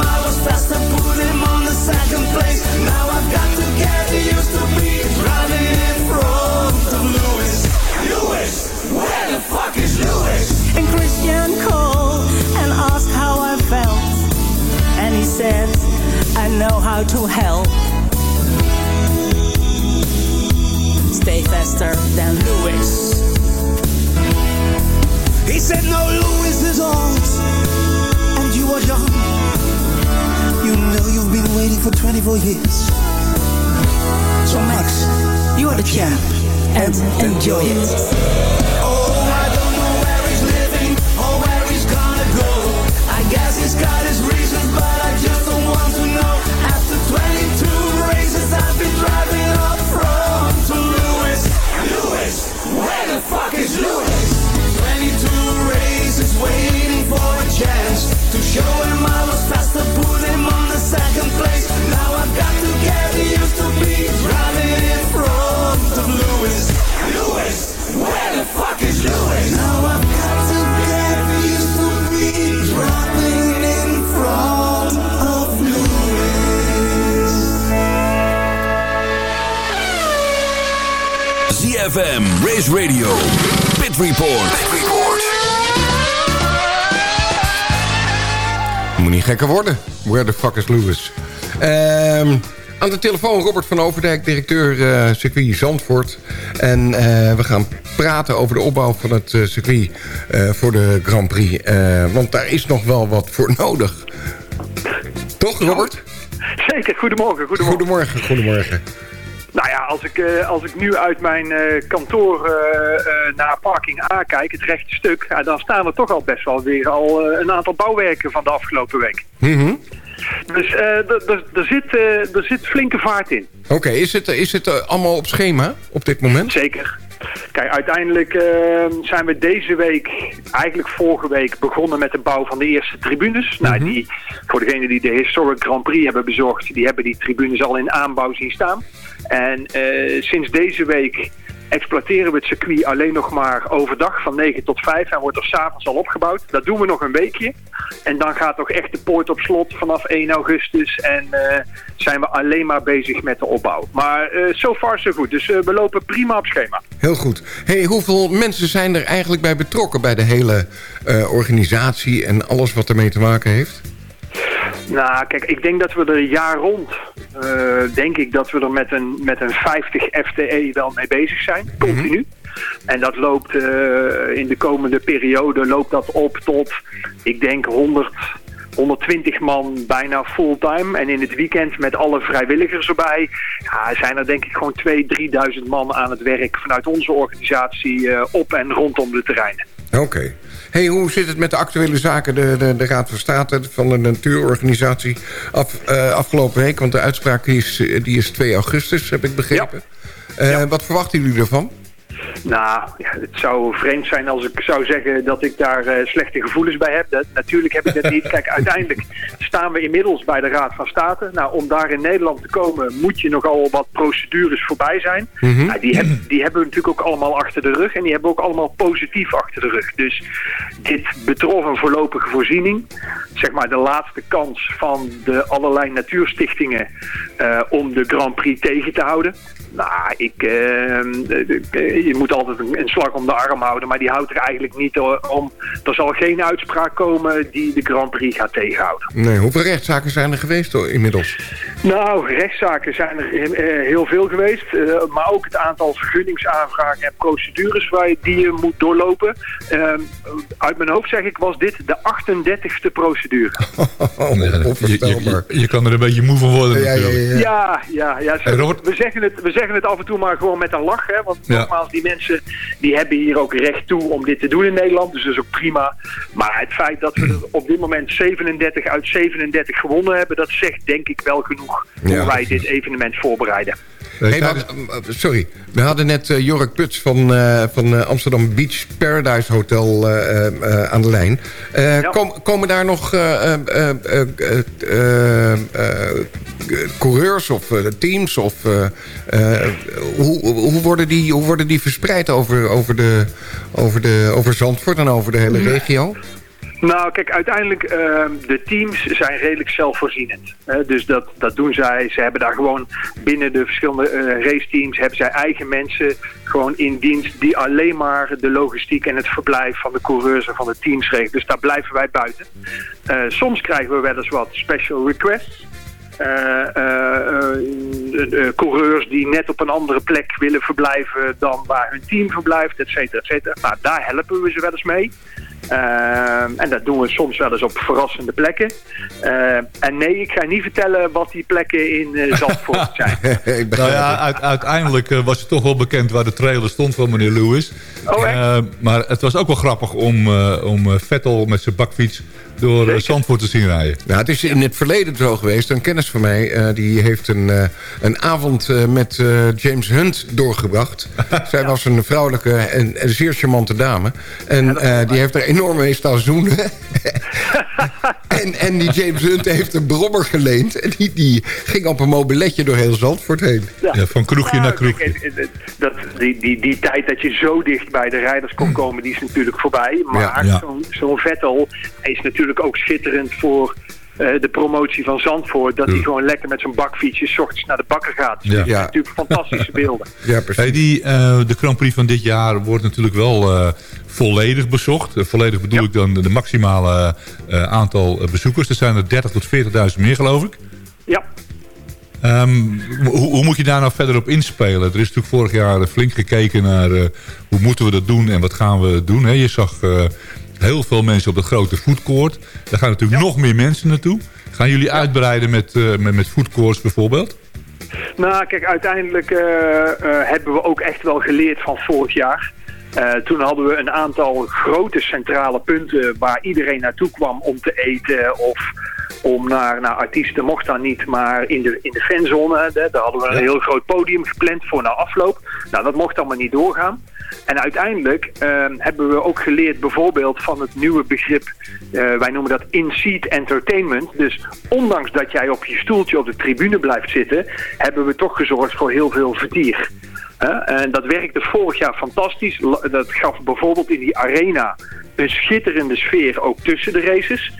Speaker 8: You.
Speaker 9: Gekker worden. Where the fuck is Lewis? Ehm, aan de telefoon Robert van Overdijk, directeur eh, circuit Zandvoort. En eh, we gaan praten over de opbouw van het eh, circuit voor de Grand Prix. Want daar is nog wel wat voor nodig. Toch, Robert?
Speaker 14: Zeker, goedemorgen. Goedemorgen.
Speaker 9: Goedemorgen, goedemorgen.
Speaker 14: Als ik, eh, als ik nu uit mijn eh, kantoor eh, naar parking A kijk, het rechte stuk, dan staan er toch al best wel weer al een aantal bouwwerken van de afgelopen week.
Speaker 9: Mhm.
Speaker 14: Dus er zit, er zit flinke vaart in.
Speaker 9: Oké, is het, is het allemaal op schema op dit moment?
Speaker 14: Zeker. Kijk, uiteindelijk eh, zijn we deze week, eigenlijk vorige week, begonnen met de bouw van de eerste tribunes. Nou, die, voor degenen die de Historic Grand Prix hebben bezorgd, die hebben die tribunes al in aanbouw zien staan. En eh, sinds deze week exploiteren we het circuit alleen nog maar overdag van 9 tot 5 en wordt er s'avonds al opgebouwd. Dat doen we nog een weekje. En dan gaat toch echt de poort op slot vanaf 1 augustus en eh, zijn we alleen maar bezig met de opbouw. Maar eh so far so goed, dus we lopen prima op schema.
Speaker 9: Heel goed. Hey, hoeveel mensen zijn er eigenlijk bij betrokken... bij de hele organisatie en alles wat ermee te maken heeft?
Speaker 14: Nou, kijk, ik denk dat we er jaar rond, eh, denk ik dat we er met een, met een 50 FTE wel mee bezig zijn, continu. En dat loopt eh, in de komende periode loopt dat op tot, ik denk 100, 120 man bijna fulltime. En in het weekend met alle vrijwilligers erbij ja, zijn er denk ik gewoon 2.000, 3.000 man aan het werk vanuit onze organisatie eh, op en rondom de terreinen.
Speaker 9: Oké. Hey, hoe zit het met de actuele zaken? De, de, de Raad van State van de Natuurorganisatie af, eh, afgelopen week. Want de uitspraak die is, eh, die is 2 augustus, heb ik begrepen. Eh, Wat verwachten jullie ervan?
Speaker 14: Nou, ja, het zou vreemd zijn als ik zou zeggen dat ik daar eh, slechte gevoelens bij heb. Dat, natuurlijk heb ik dat niet. Kijk, uiteindelijk staan we inmiddels bij de Raad van State. Nou, om daar in Nederland te komen moet je nogal wat procedures voorbij zijn. Nou, die, heb, die hebben we natuurlijk ook allemaal achter de rug. En die hebben we ook allemaal positief achter de rug. Dus dit betrof een voorlopige voorziening. Zeg maar de laatste kans van de allerlei natuurstichtingen eh, om de Grand Prix tegen te houden. Nou, ik, eh, je moet altijd een, een slag om de arm houden, maar die houdt er eigenlijk niet om. Er zal geen uitspraak komen die de Grand Prix gaat tegenhouden.
Speaker 9: Nee, hoeveel rechtszaken zijn er geweest hoor, inmiddels?
Speaker 14: Nou, rechtszaken zijn er eh, heel veel geweest. eh, maar ook het aantal vergunningsaanvragen en procedures waar je, die je moet doorlopen. Eh, uit mijn hoofd zeg ik, was dit de 38e procedure.
Speaker 11: je, je, je kan er een beetje moe van worden natuurlijk.
Speaker 14: Ja, ja, ja.
Speaker 11: Hey, Robert.
Speaker 14: we, zeggen het, we zeggen het af en toe maar gewoon met een lach. Hè? Want
Speaker 11: Ja.
Speaker 14: nogmaals, die mensen die hebben hier ook recht toe om dit te doen in Nederland. Dus dat is ook prima. Maar het feit dat we er op dit moment 37 uit 37 gewonnen hebben... dat zegt denk ik wel genoeg hoe
Speaker 9: Ja,
Speaker 14: wij dit evenement voorbereiden.
Speaker 9: Hey, eh, sorry, we hadden net eh, Jork Puts van, eh, van eh, Amsterdam Beach Paradise Hotel eh, eh, eh, aan de lijn. Eh, kom- komen daar nog eh, eh, eh, eh, eh, eh, coureurs of eh, teams? Of, eh, eh, hoe, hoe, worden die, hoe worden die verspreid over, over, de, over, de, over Zandvoort en over de hele regio?
Speaker 14: Nou, kijk, uiteindelijk, uh, de teams zijn redelijk zelfvoorzienend. Dus dat, dat doen zij. Ze hebben daar gewoon binnen de verschillende uh, raceteams... hebben zij eigen mensen gewoon in dienst... die alleen maar de logistiek en het verblijf van de coureurs en van de teams regelen. Dus daar blijven wij buiten. Uh, soms krijgen we wel eens wat special requests. eh, eh, eh, eh, coureurs die net op een andere plek willen verblijven dan waar hun team verblijft, et cetera, et cetera. Nou, daar helpen we ze wel eens mee. Eh, en dat doen we soms wel eens op verrassende plekken. Eh, en nee, ik ga niet vertellen wat die plekken in eh, Zandvoort zijn.
Speaker 11: Nou ja, uit- uiteindelijk eh, was het toch wel bekend waar de trailer stond van meneer Lewis.
Speaker 14: Oh, echt?
Speaker 11: Eh, maar het was ook wel grappig om, eh, om Vettel met zijn bakfiets door Zandvoort te zien rijden.
Speaker 9: Nou, het is in het verleden zo geweest. Een kennis van mij eh, die heeft een, eh, een avond eh, met eh, James Hunt doorgebracht. Zij was een vrouwelijke en, en zeer charmante dame. En eh, die heeft er enorm mee staan zoenen. en, en die James Hunt heeft een brommer geleend. En die, die ging op een mobiletje door heel Zandvoort heen.
Speaker 11: Ja, van kroegje naar kroegje.
Speaker 14: Kijk, Dat, die, die, die tijd dat je zo dicht bij de rijders kon komen, die is natuurlijk voorbij. Maar
Speaker 11: Ja. Ja.
Speaker 14: zo'n Vettel is natuurlijk ook schitterend voor de promotie van Zandvoort. Dat hij gewoon lekker met zijn bakfietsje 's ochtends naar de bakker gaat. Dus
Speaker 11: Ja.
Speaker 14: dat zijn
Speaker 11: Ja.
Speaker 14: natuurlijk fantastische beelden.
Speaker 9: Ja, precies.
Speaker 11: Hey, die, eh, de Grand Prix van dit jaar wordt natuurlijk wel eh, volledig bezocht. Eh, volledig bedoel ik dan de maximale eh, aantal eh, bezoekers. Er zijn er 30 tot 40.000 meer geloof ik.
Speaker 14: Ja.
Speaker 11: Ehm, hoe, hoe moet je daar nou verder op inspelen? Er is natuurlijk vorig jaar flink gekeken naar eh, hoe moeten we dat doen en wat gaan we doen. Hè? Je zag eh, heel veel mensen op de grote foodcourt. Daar gaan natuurlijk nog meer mensen naartoe. Gaan jullie uitbreiden met, eh met, met foodcourts bijvoorbeeld?
Speaker 14: Nou, kijk, uiteindelijk eh, eh, hebben we ook echt wel geleerd van vorig jaar. Toen hadden we een aantal grote centrale punten waar iedereen naartoe kwam om te eten of om naar, naar artiesten mocht dan niet, maar in de, in de fanzone, hè, daar hadden we een heel groot podium gepland voor na afloop. Nou, dat mocht allemaal niet doorgaan. En uiteindelijk eh, hebben we ook geleerd bijvoorbeeld van het nieuwe begrip, eh, wij noemen dat in-seat entertainment. Dus ondanks dat jij op je stoeltje op de tribune blijft zitten, hebben we toch gezorgd voor heel veel vertier. En dat werkte vorig jaar fantastisch. Dat gaf bijvoorbeeld in die arena een schitterende sfeer ook tussen de races.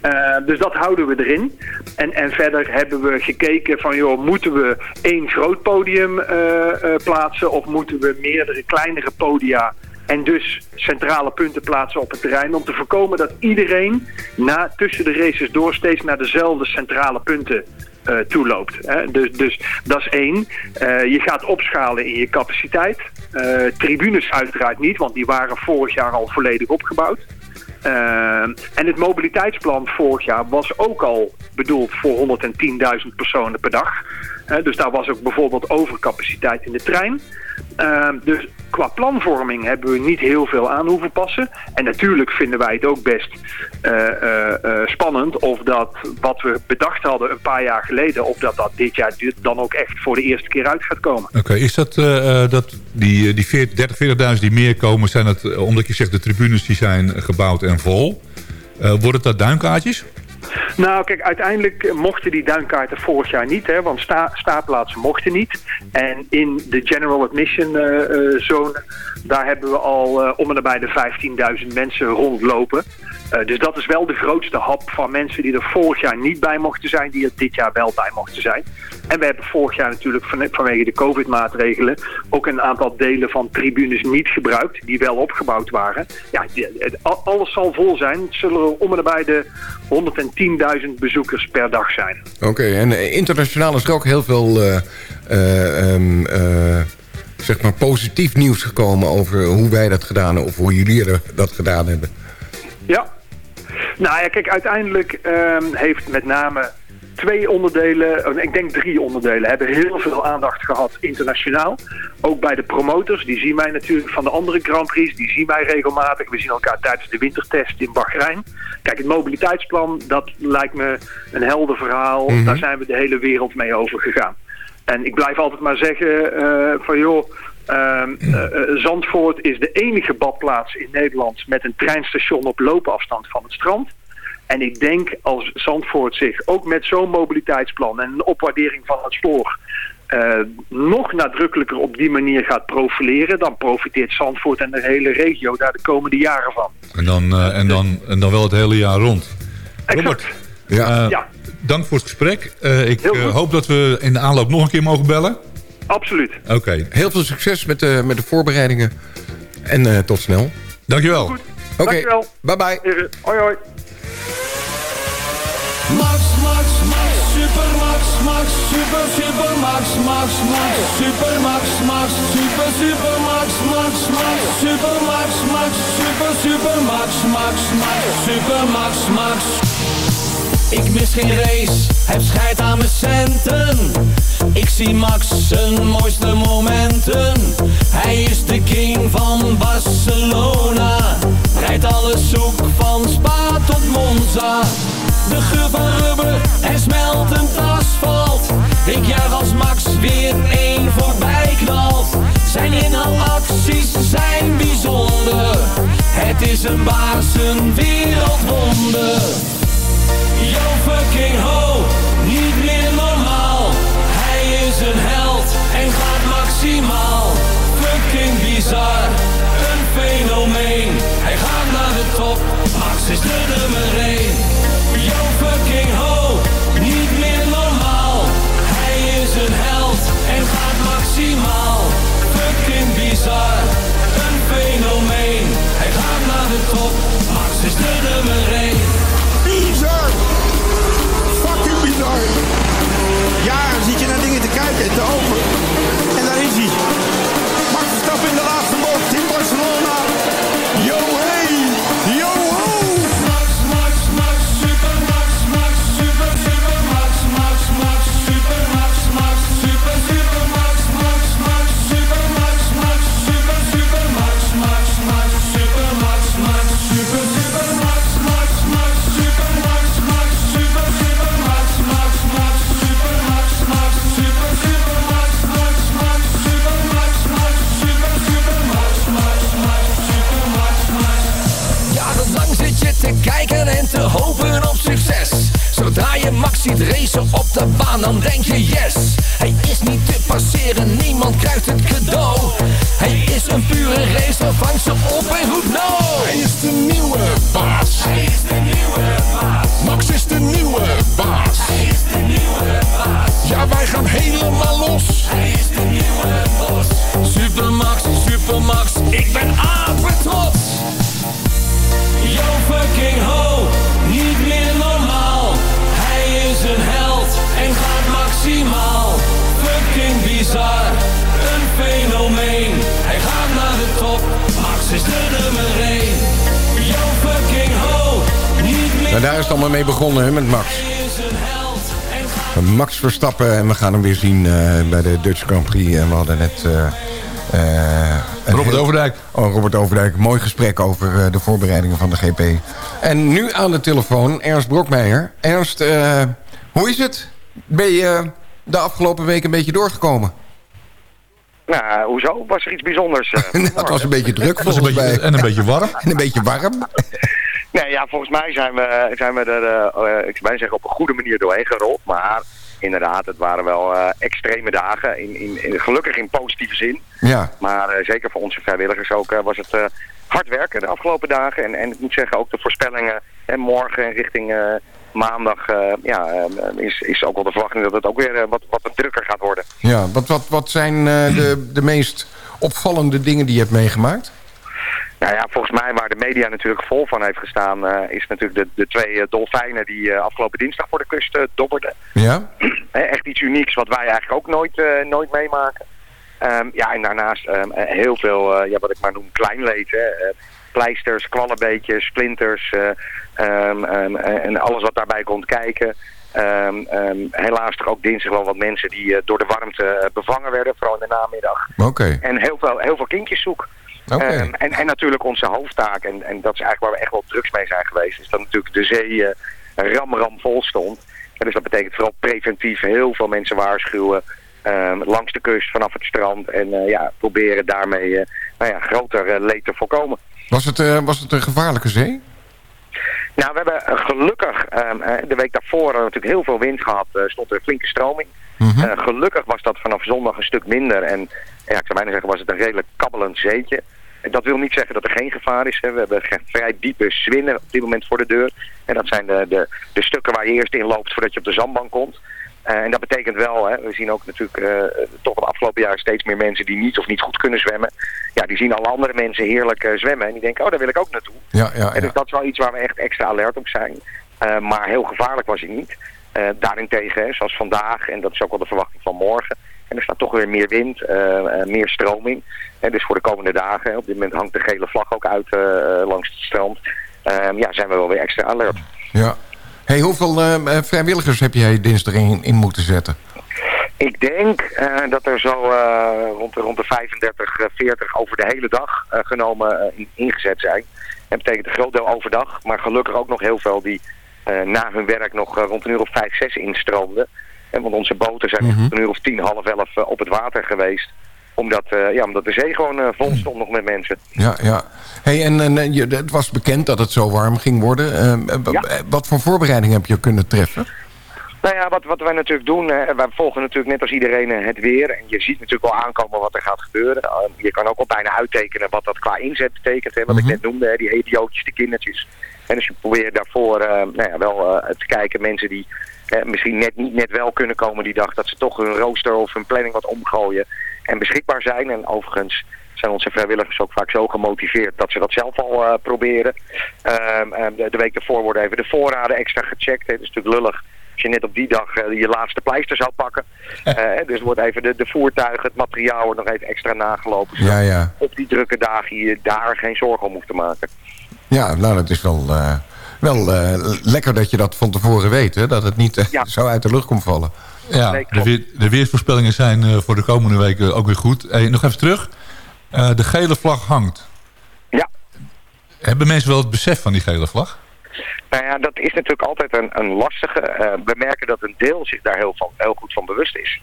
Speaker 14: Eh, dus dat houden we erin. En, en verder hebben we gekeken van, joh, moeten we één groot podium eh, eh, plaatsen of moeten we meerdere kleinere podia en dus centrale punten plaatsen op het terrein om te voorkomen dat iedereen na, tussen de races door steeds naar dezelfde centrale punten eh, toeloopt. Hè. Dus, dus dat is één. Eh, je gaat opschalen in je capaciteit. Eh, tribunes uiteraard niet, want die waren vorig jaar al volledig opgebouwd. En het mobiliteitsplan vorig jaar was ook al bedoeld voor 110.000 personen per dag. Dus daar was ook bijvoorbeeld overcapaciteit in de trein. Dus qua planvorming hebben we niet heel veel aan hoeven passen. En natuurlijk vinden wij het ook best eh, eh, eh, spannend of dat wat we bedacht hadden een paar jaar geleden, of dat dat dit jaar dan ook echt voor de eerste keer uit gaat komen.
Speaker 11: Oké, is dat, dat die, die 40, 30, 40.000 die meer komen, zijn dat, omdat je zegt de tribunes die zijn gebouwd en vol. Worden dat duimkaartjes?
Speaker 14: Nou, kijk, uiteindelijk mochten die duinkaarten vorig jaar niet, hè, want sta, mochten niet. En in de general admission eh, eh, zone, daar hebben we al eh, om en nabij de 15.000 mensen rondlopen. Dus dat is wel de grootste hap van mensen die er vorig jaar niet bij mochten zijn, die er dit jaar wel bij mochten zijn. En we hebben vorig jaar natuurlijk van, vanwege de covid-maatregelen ook een aantal delen van tribunes niet gebruikt, die wel opgebouwd waren. Ja, alles zal vol zijn. Het zullen er om en nabij de 110.000 bezoekers per dag zijn.
Speaker 9: Oké, en eh, internationaal is er ook heel veel eh, eh, ehm, eh, zeg maar positief nieuws gekomen... over hoe wij dat gedaan hebben of hoe jullie dat gedaan hebben.
Speaker 14: Ja. Nou ja, kijk, uiteindelijk ehm, heeft met name twee onderdelen, oh, ik denk drie onderdelen, hebben heel veel aandacht gehad internationaal. Ook bij de promotors, die zien mij natuurlijk van de andere Grand Prix, die zien mij regelmatig. We zien elkaar tijdens de wintertest in Bahrein. Kijk, het mobiliteitsplan, dat lijkt me een helder verhaal.
Speaker 15: Mhm.
Speaker 14: Daar zijn we de hele wereld mee over gegaan. En ik blijf altijd maar zeggen eh, van joh, ehm, eh, eh, Zandvoort is de enige badplaats in Nederland met een treinstation op loopafstand van het strand. En ik denk als Zandvoort zich ook met zo'n mobiliteitsplan en een opwaardering van het spoor eh, nog nadrukkelijker op die manier gaat profileren, dan profiteert Zandvoort en de hele regio daar de komende jaren van.
Speaker 11: En dan, eh, en dan, en dan wel het hele jaar rond. Robert,
Speaker 9: ja.
Speaker 11: eh, dank voor het gesprek. Eh, ik hoop dat we in de aanloop nog een keer mogen bellen.
Speaker 14: Absoluut.
Speaker 11: Oké.
Speaker 9: Heel veel succes met de, met de voorbereidingen. En eh, tot snel.
Speaker 11: Dankjewel.
Speaker 9: Oké,
Speaker 14: Dankjewel.
Speaker 9: bye bye.
Speaker 14: Hoi hoi.
Speaker 7: Super, super Max, Max, Max, super Max, Max, super, super Max, Max, Max, super Max, Max, super, super Max, Max, Max, super Max, Max. Ik mis geen race, heb scheid aan mijn centen. Ik zie Max zijn mooiste momenten. Hij is de king van Barcelona. Rijdt alles zoek van Spa tot Monza. De geur rubber en smeltend asfalt. Ik juich als Max weer één voorbij knalt. Zijn inhaalacties zijn bijzonder. Het is een baas, een wereldwonder. Yo fucking ho, niet meer normaal. Hij is een held en gaat maximaal. Fucking bizar, een fenomeen. Hij gaat naar de top, Max is de nummer 1.
Speaker 15: Verstappen
Speaker 16: en
Speaker 9: we gaan hem weer zien eh, bij de Dutch Grand Prix. En we hadden net... eh, eh,
Speaker 11: Robert
Speaker 9: heel-
Speaker 11: Overdijk.
Speaker 9: Oh, Robert Overdijk. Mooi gesprek over eh, de voorbereidingen van de GP. En nu aan de telefoon Ernst Brokmeijer. Ernst, eh, hoe is het? Ben je de afgelopen week een beetje doorgekomen?
Speaker 17: Nou, hoezo? Was er iets bijzonders? eh,
Speaker 9: Nou, het was een beetje druk
Speaker 11: was een
Speaker 9: volgens
Speaker 11: beetje-
Speaker 9: mij.
Speaker 11: en een beetje warm.
Speaker 9: En een beetje warm.
Speaker 17: Nee, ja, volgens mij zijn we, zijn we er, ik zou bijna zeggen, op een goede manier doorheen gerold. Maar inderdaad, het waren wel eh, extreme dagen. In, in, in- gelukkig in positieve zin.
Speaker 9: Ja.
Speaker 17: Maar eh, zeker voor onze vrijwilligers ook eh, was het hard werken de afgelopen dagen. En, en ik moet zeggen, ook de voorspellingen. En morgen richting eh, maandag ja, is, is ook wel de verwachting dat het ook weer wat, wat drukker gaat worden.
Speaker 9: Ja, wat, wat, wat zijn de, de meest opvallende dingen die je hebt meegemaakt?
Speaker 17: Nou ja, volgens mij waar de media natuurlijk vol van heeft gestaan... eh, is natuurlijk de, de twee eh, dolfijnen die eh, afgelopen dinsdag voor de kust dobberden.
Speaker 9: Ja?
Speaker 17: Echt iets unieks wat wij eigenlijk ook nooit, nooit meemaken. Ehm, ja, en daarnaast ehm, eh, heel veel, ja, wat ik maar noem, kleinleed. Hè. Eh, pleisters, kwallenbeetjes, splinters eh, ehm, en alles wat daarbij komt kijken. Helaas toch ook dinsdag wel wat mensen die door de warmte bevangen werden, vooral in de namiddag.
Speaker 9: Oké.
Speaker 17: En heel veel, heel veel kindjes zoek. Ehm, en, en natuurlijk onze hoofdtaak, en, en dat is eigenlijk waar we echt wel drugs mee zijn geweest, is dat natuurlijk de zee eh, ram ram vol stond. En dus dat betekent vooral preventief heel veel mensen waarschuwen ehm, langs de kust, vanaf het strand. En eh, ja, proberen daarmee eh, nou ja, groter leed te voorkomen.
Speaker 9: Was het, was het een gevaarlijke zee?
Speaker 17: Nou, we hebben gelukkig, ehm, eh, de week daarvoor natuurlijk heel veel wind gehad, eh, stond er een flinke stroming. Eh, gelukkig was dat vanaf zondag een stuk minder en ja, ik zou bijna zeggen was het een redelijk kabbelend zeetje. En dat wil niet zeggen dat er geen gevaar is. Hè. We hebben vrij diepe zwinnen op dit moment voor de deur. En dat zijn de, de, de stukken waar je eerst in loopt voordat je op de zandbank komt. Eh, en dat betekent wel, hè, we zien ook natuurlijk eh, toch de afgelopen jaar steeds meer mensen die niet of niet goed kunnen zwemmen. Ja, die zien alle andere mensen heerlijk zwemmen en die denken, oh daar wil ik ook naartoe.
Speaker 9: Ja, ja,
Speaker 17: En dus dat is wel iets waar we echt extra alert op zijn. Maar heel gevaarlijk was hij niet. Eh, daarentegen, hè, zoals vandaag, en dat is ook wel de verwachting van morgen... En er staat toch weer meer wind, eh, eh, meer stroming. En dus voor de komende dagen, op dit moment hangt de gele vlag ook uit langs het strand. Ehm, ja, zijn we wel weer extra alert.
Speaker 9: Ja. Hey, hoeveel eh, vrijwilligers heb jij dinsdag in, in moeten zetten?
Speaker 17: Ik denk dat er zo rond, de, rond de 35, eh, 40 over de hele dag genomen in- ingezet zijn. Dat betekent een groot deel overdag, maar gelukkig ook nog heel veel die na hun werk nog eh, rond een uur of 5, 6 instroomden. En want onze boten zijn
Speaker 9: Mhm.
Speaker 17: echt een uur of 10, half 11 eh, op het water geweest. Omdat, eh, ja, omdat de zee gewoon eh, vol stond nog met mensen.
Speaker 9: Ja, ja. Hey, en, en eh, je, het was bekend dat het zo warm ging worden. Eh, eh, Wat voor voorbereiding heb je kunnen treffen?
Speaker 17: Nou ja, wat, wat wij natuurlijk doen, eh, wij volgen natuurlijk net als iedereen eh, het weer. En je ziet natuurlijk wel aankomen wat er gaat gebeuren. Eh, je kan ook al bijna uittekenen wat dat qua inzet betekent. Hè, wat ik net noemde, hè, die idiootjes, de kindertjes. En dus je probeert daarvoor eh, nou ja, wel eh, te kijken, mensen die eh, misschien net niet net wel kunnen komen die dag. Dat ze toch hun rooster of hun planning wat omgooien en beschikbaar zijn. En overigens zijn onze vrijwilligers ook vaak zo gemotiveerd dat ze dat zelf al proberen. Ehm, ehm, de, de week ervoor worden even de voorraden extra gecheckt. Het is natuurlijk lullig als je net op die dag je laatste pleister zou pakken. Eh, dus wordt even de, de voertuigen, het materiaal wordt nog even extra nagelopen. zodat
Speaker 9: Ja, ja.
Speaker 17: Op die drukke dagen je daar geen zorgen om hoeft te maken.
Speaker 9: Ja, nou, dat is wel, eh, wel eh, lekker dat je dat van tevoren weet. Hè? Dat het niet eh, zo uit de lucht komt vallen.
Speaker 11: Ja, de, weer, de weersvoorspellingen zijn eh, voor de komende weken ook weer goed. Hey, nog even terug. Eh, de gele vlag hangt.
Speaker 17: Ja.
Speaker 11: Hebben mensen wel het besef van die gele vlag?
Speaker 17: Nou ja, dat is natuurlijk altijd een, een lastige. Eh, we merken dat een deel zich daar heel, van, heel goed van bewust is.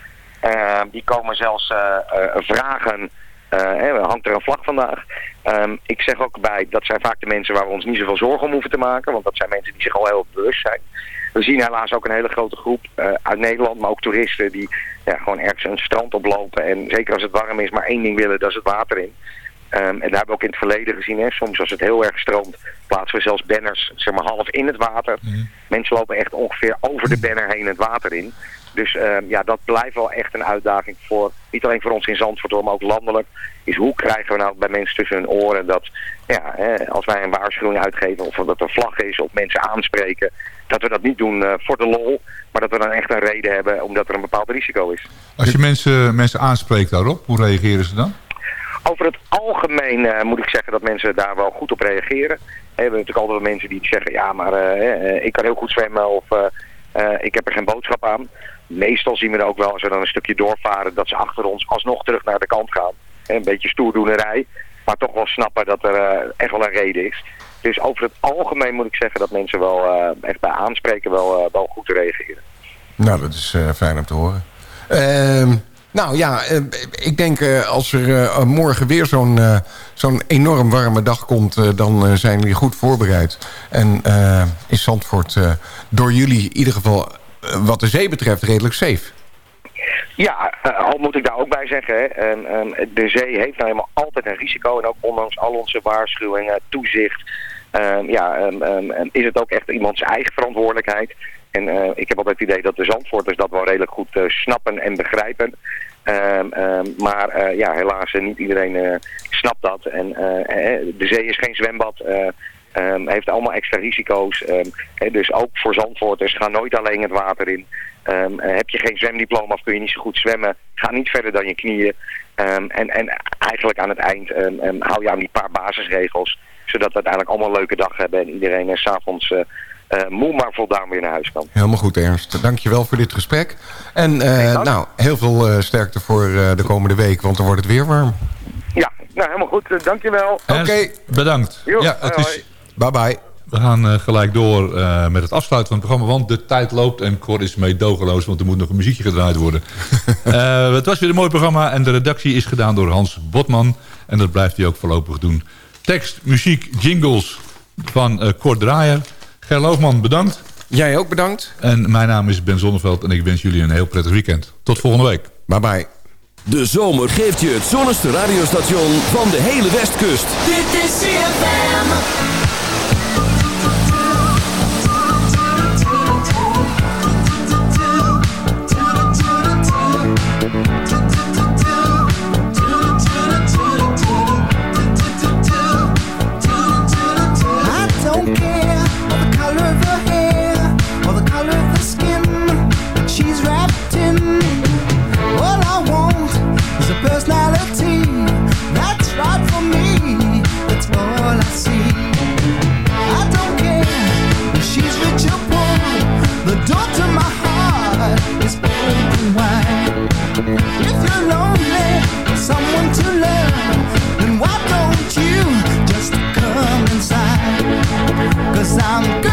Speaker 17: Die komen zelfs eh, eh, vragen, hè, hangt er een vlag vandaag? Ehm, ik zeg ook bij, dat zijn vaak de mensen waar we ons niet zoveel zorgen om hoeven te maken. Want dat zijn mensen die zich al heel bewust zijn. We zien helaas ook een hele grote groep eh, uit Nederland, maar ook toeristen die ja, gewoon ergens een strand oplopen. En zeker als het warm is, maar één ding willen, dat is het water in. Ehm, en daar hebben we ook in het verleden gezien. Hè. Soms als het heel erg stroomt, plaatsen we zelfs banners zeg maar, half in het water. Mensen lopen echt ongeveer over de banner heen het water in. Dus ehm, ja, dat blijft wel echt een uitdaging voor, niet alleen voor ons in Zandvoort, maar ook landelijk. Is hoe krijgen we nou bij mensen tussen hun oren dat, ja, hè, als wij een waarschuwing uitgeven of dat er vlag is of mensen aanspreken, dat we dat niet doen eh, voor de lol, maar dat we dan echt een reden hebben omdat er een bepaald risico is.
Speaker 11: Als je mensen, mensen aanspreekt daarop, hoe reageren ze dan?
Speaker 17: Over het algemeen eh, moet ik zeggen dat mensen daar wel goed op reageren. We hebben natuurlijk altijd wel mensen die zeggen, ja maar eh, eh, ik kan heel goed zwemmen of ik heb er geen boodschap aan. Meestal zien we er ook wel, als we dan een stukje doorvaren, dat ze achter ons alsnog terug naar de kant gaan. Een beetje stoerdoenerij, maar toch wel snappen dat er echt wel een reden is. Dus over het algemeen moet ik zeggen dat mensen wel echt bij aanspreken wel, wel goed reageren.
Speaker 9: Nou, dat is fijn om te horen. Ehm, nou ja, eh, ik denk eh, als er eh, morgen weer zo'n zo'n enorm warme dag komt... dan zijn jullie goed voorbereid. En eh, is Zandvoort door jullie in ieder geval wat de zee betreft redelijk safe.
Speaker 17: Ja, al moet ik daar ook bij zeggen, en, de zee heeft nou helemaal altijd een risico. En ook ondanks al onze waarschuwingen, toezicht, ehm, ja, ehm, ehm, is het ook echt iemands eigen verantwoordelijkheid. En eh, ik heb altijd het idee dat de Zandvoorters dat wel redelijk goed eh, snappen en begrijpen. Ehm, ehm, maar eh, ja, helaas, niet iedereen snapt dat. En de zee is geen zwembad. eh, ehm, heeft allemaal extra risico's. dus ook voor Zandvoorters, ga nooit alleen het water in. Heb je geen zwemdiploma of kun je niet zo goed zwemmen, ga niet verder dan je knieën. En, en eigenlijk aan het eind hou je aan die paar basisregels, zodat we uiteindelijk allemaal een leuke dag hebben en iedereen uh, s'avonds uh, uh, moe maar voldaan weer naar huis kan.
Speaker 9: Helemaal goed, Ernst. Dankjewel voor dit gesprek. En uh, nou, heel veel uh, sterkte voor uh, de komende week, want dan wordt het weer warm.
Speaker 17: Ja, nou helemaal goed. Uh, dankjewel.
Speaker 11: Oké. Okay. Bedankt.
Speaker 17: Jo,
Speaker 11: ja, het
Speaker 17: hoi,
Speaker 11: is...
Speaker 9: Bye bye.
Speaker 11: We gaan uh, gelijk door uh, met het afsluiten van het programma. Want de tijd loopt en Cor is meedogenloos. Want er moet nog een muziekje gedraaid worden. uh, het was weer een mooi programma. En de redactie is gedaan door Hans Botman. En dat blijft hij ook voorlopig doen. Tekst, muziek, jingles van uh, Cor Draaier. Ger Loofman, bedankt.
Speaker 9: Jij ook bedankt.
Speaker 11: En mijn naam is Ben Zonneveld. En ik wens jullie een heel prettig weekend. Tot volgende week.
Speaker 9: Bye bye.
Speaker 1: De zomer geeft je het zonnigste radiostation van de hele Westkust.
Speaker 7: Dit is CFM.
Speaker 18: personality. That's right for
Speaker 7: me. That's all I see. I don't care if she's rich or poor. The door to my heart is open wide. If you're lonely someone to love Then why don't you just come I'm
Speaker 1: good